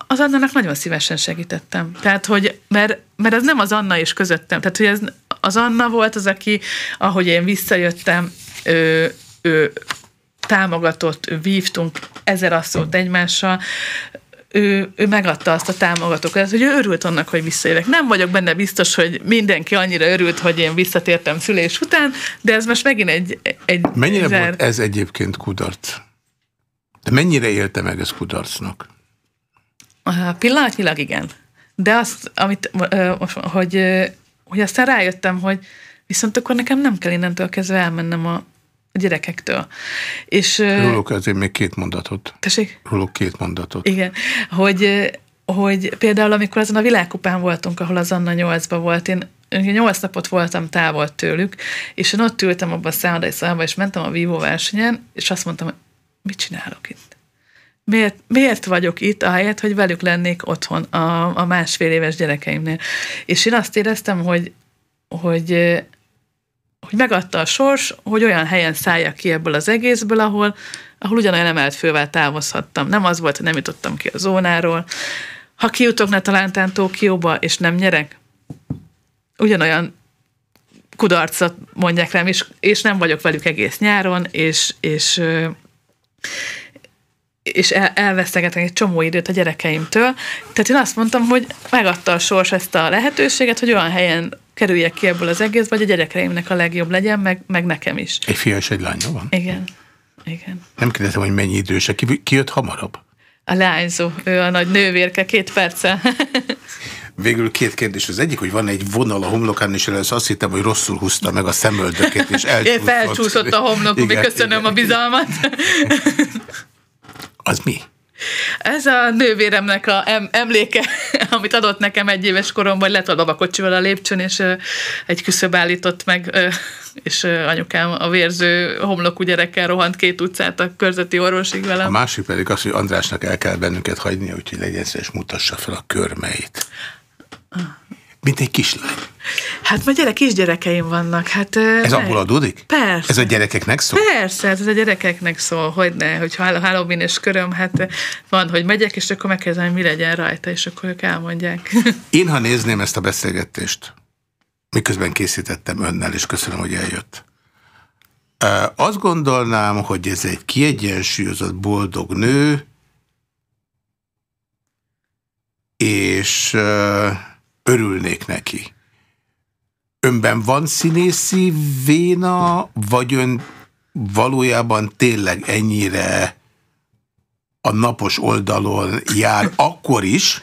az Annának nagyon szívesen segítettem. Tehát, hogy, mert, mert ez nem az Anna is közöttem. Tehát, hogy ez, az Anna volt az, aki, ahogy én visszajöttem, ő, ő támogatott, ő vívtunk ezer asszót egymással, ő, ő megadta azt a támogatókat, hogy ő örült annak, hogy visszajövök. Nem vagyok benne biztos, hogy mindenki annyira örült, hogy én visszatértem szülés után, de ez most megint egy... egy mennyire ezer... volt ez egyébként kudarc? De mennyire élte meg ez kudarcnak? Pillanatnyilag igen. De azt, amit, hogy, hogy aztán rájöttem, hogy viszont akkor nekem nem kell innentől kezdve elmennem a, a gyerekektől. És, Róluk azért még két mondatot. Tessék? Róluk két mondatot. Igen, hogy, hogy például amikor azon a világkupán voltunk, ahol az Anna nyolcba volt, én nyolc napot voltam távol tőlük, és én ott ültem abban a szállodai szalba, és mentem a Vivo versenyen, és azt mondtam, hogy mit csinálok itt? Miért, miért vagyok itt, ahelyett, hogy velük lennék otthon a, a másfél éves gyerekeimnél? És én azt éreztem, hogy, hogy hogy megadta a sors, hogy olyan helyen szálljak ki ebből az egészből, ahol, ahol ugyanolyan emelt fővel távozhattam. Nem az volt, hogy nem jutottam ki a zónáról. Ha kijutok ne talántán Tókióba, és nem nyerek, ugyanolyan kudarcot mondják rám, és, és nem vagyok velük egész nyáron, és, és, és el, elvesztegetek egy csomó időt a gyerekeimtől. Tehát én azt mondtam, hogy megadta a sors ezt a lehetőséget, hogy olyan helyen kerüljek ki ebből az egész, vagy a gyerekeimnek a legjobb legyen, meg, meg nekem is. Egy fia és egy lánya van? Igen. Igen. Nem kérdezem, hogy mennyi időse. Ki, ki jött hamarabb? A lányzó, ő a nagy nővérke, két perce. Végül két kérdés. Az egyik, hogy van egy vonal a homlokán, és először azt hittem, hogy rosszul húzta meg a szemöldökét, és elcsúszott. Felcsúszott a homlokom, köszönöm igen. a bizalmat. Az mi? Ez a nővéremnek a em- emléke, amit adott nekem egy éves koromban, lett a babakocsival a lépcsőn, és egy küszöb állított meg, és anyukám a vérző homlokú gyerekkel rohant két utcát a körzeti orvosig velem. A másik pedig az, hogy Andrásnak el kell bennünket hagyni, úgyhogy legyen és mutassa fel a körmeit. Mint egy kislány. Hát majd gyerek, kisgyerekeim vannak. Hát, ez ne. abból adódik? Persze. Ez a gyerekeknek szól? Persze, hát ez a gyerekeknek szól, hogy ne, hogy halloween és köröm, hát van, hogy megyek, és akkor hogy mi legyen rajta, és akkor ők elmondják. Én, ha nézném ezt a beszélgetést, miközben készítettem önnel, és köszönöm, hogy eljött. Azt gondolnám, hogy ez egy kiegyensúlyozott, boldog nő, és örülnék neki. Önben van színészi véna, vagy ön valójában tényleg ennyire a napos oldalon jár akkor is,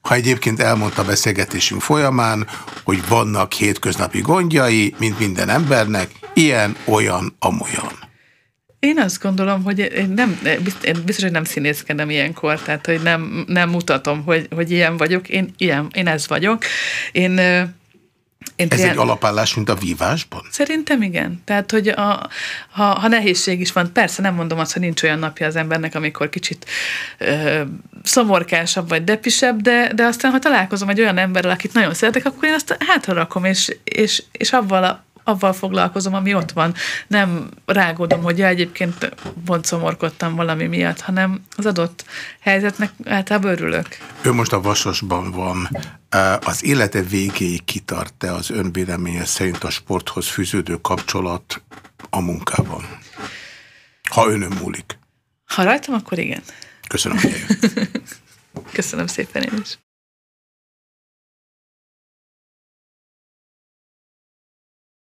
ha egyébként elmondta a beszélgetésünk folyamán, hogy vannak hétköznapi gondjai, mint minden embernek, ilyen, olyan, amolyan. Én azt gondolom, hogy nem, biztos, hogy nem színészkedem ilyenkor, tehát hogy nem, nem mutatom, hogy, hogy ilyen vagyok, én, ilyen, én ez vagyok. Én, én Ez ilyen, egy alapállás, mint a vívásban? Szerintem igen. Tehát, hogy a, ha, ha nehézség is van, persze nem mondom azt, hogy nincs olyan napja az embernek, amikor kicsit ö, szomorkásabb vagy depisebb, de, de aztán, ha találkozom egy olyan emberrel, akit nagyon szeretek, akkor én azt hátra rakom, és, és, és avval a avval foglalkozom, ami ott van. Nem rágódom, hogy ja, egyébként pont szomorkodtam valami miatt, hanem az adott helyzetnek általában örülök. Ő most a Vasasban van. Az élete végéig kitart-e az önvéleménye szerint a sporthoz fűződő kapcsolat a munkában? Ha önön múlik. Ha rajtam, akkor igen. Köszönöm, hogy Köszönöm szépen én is.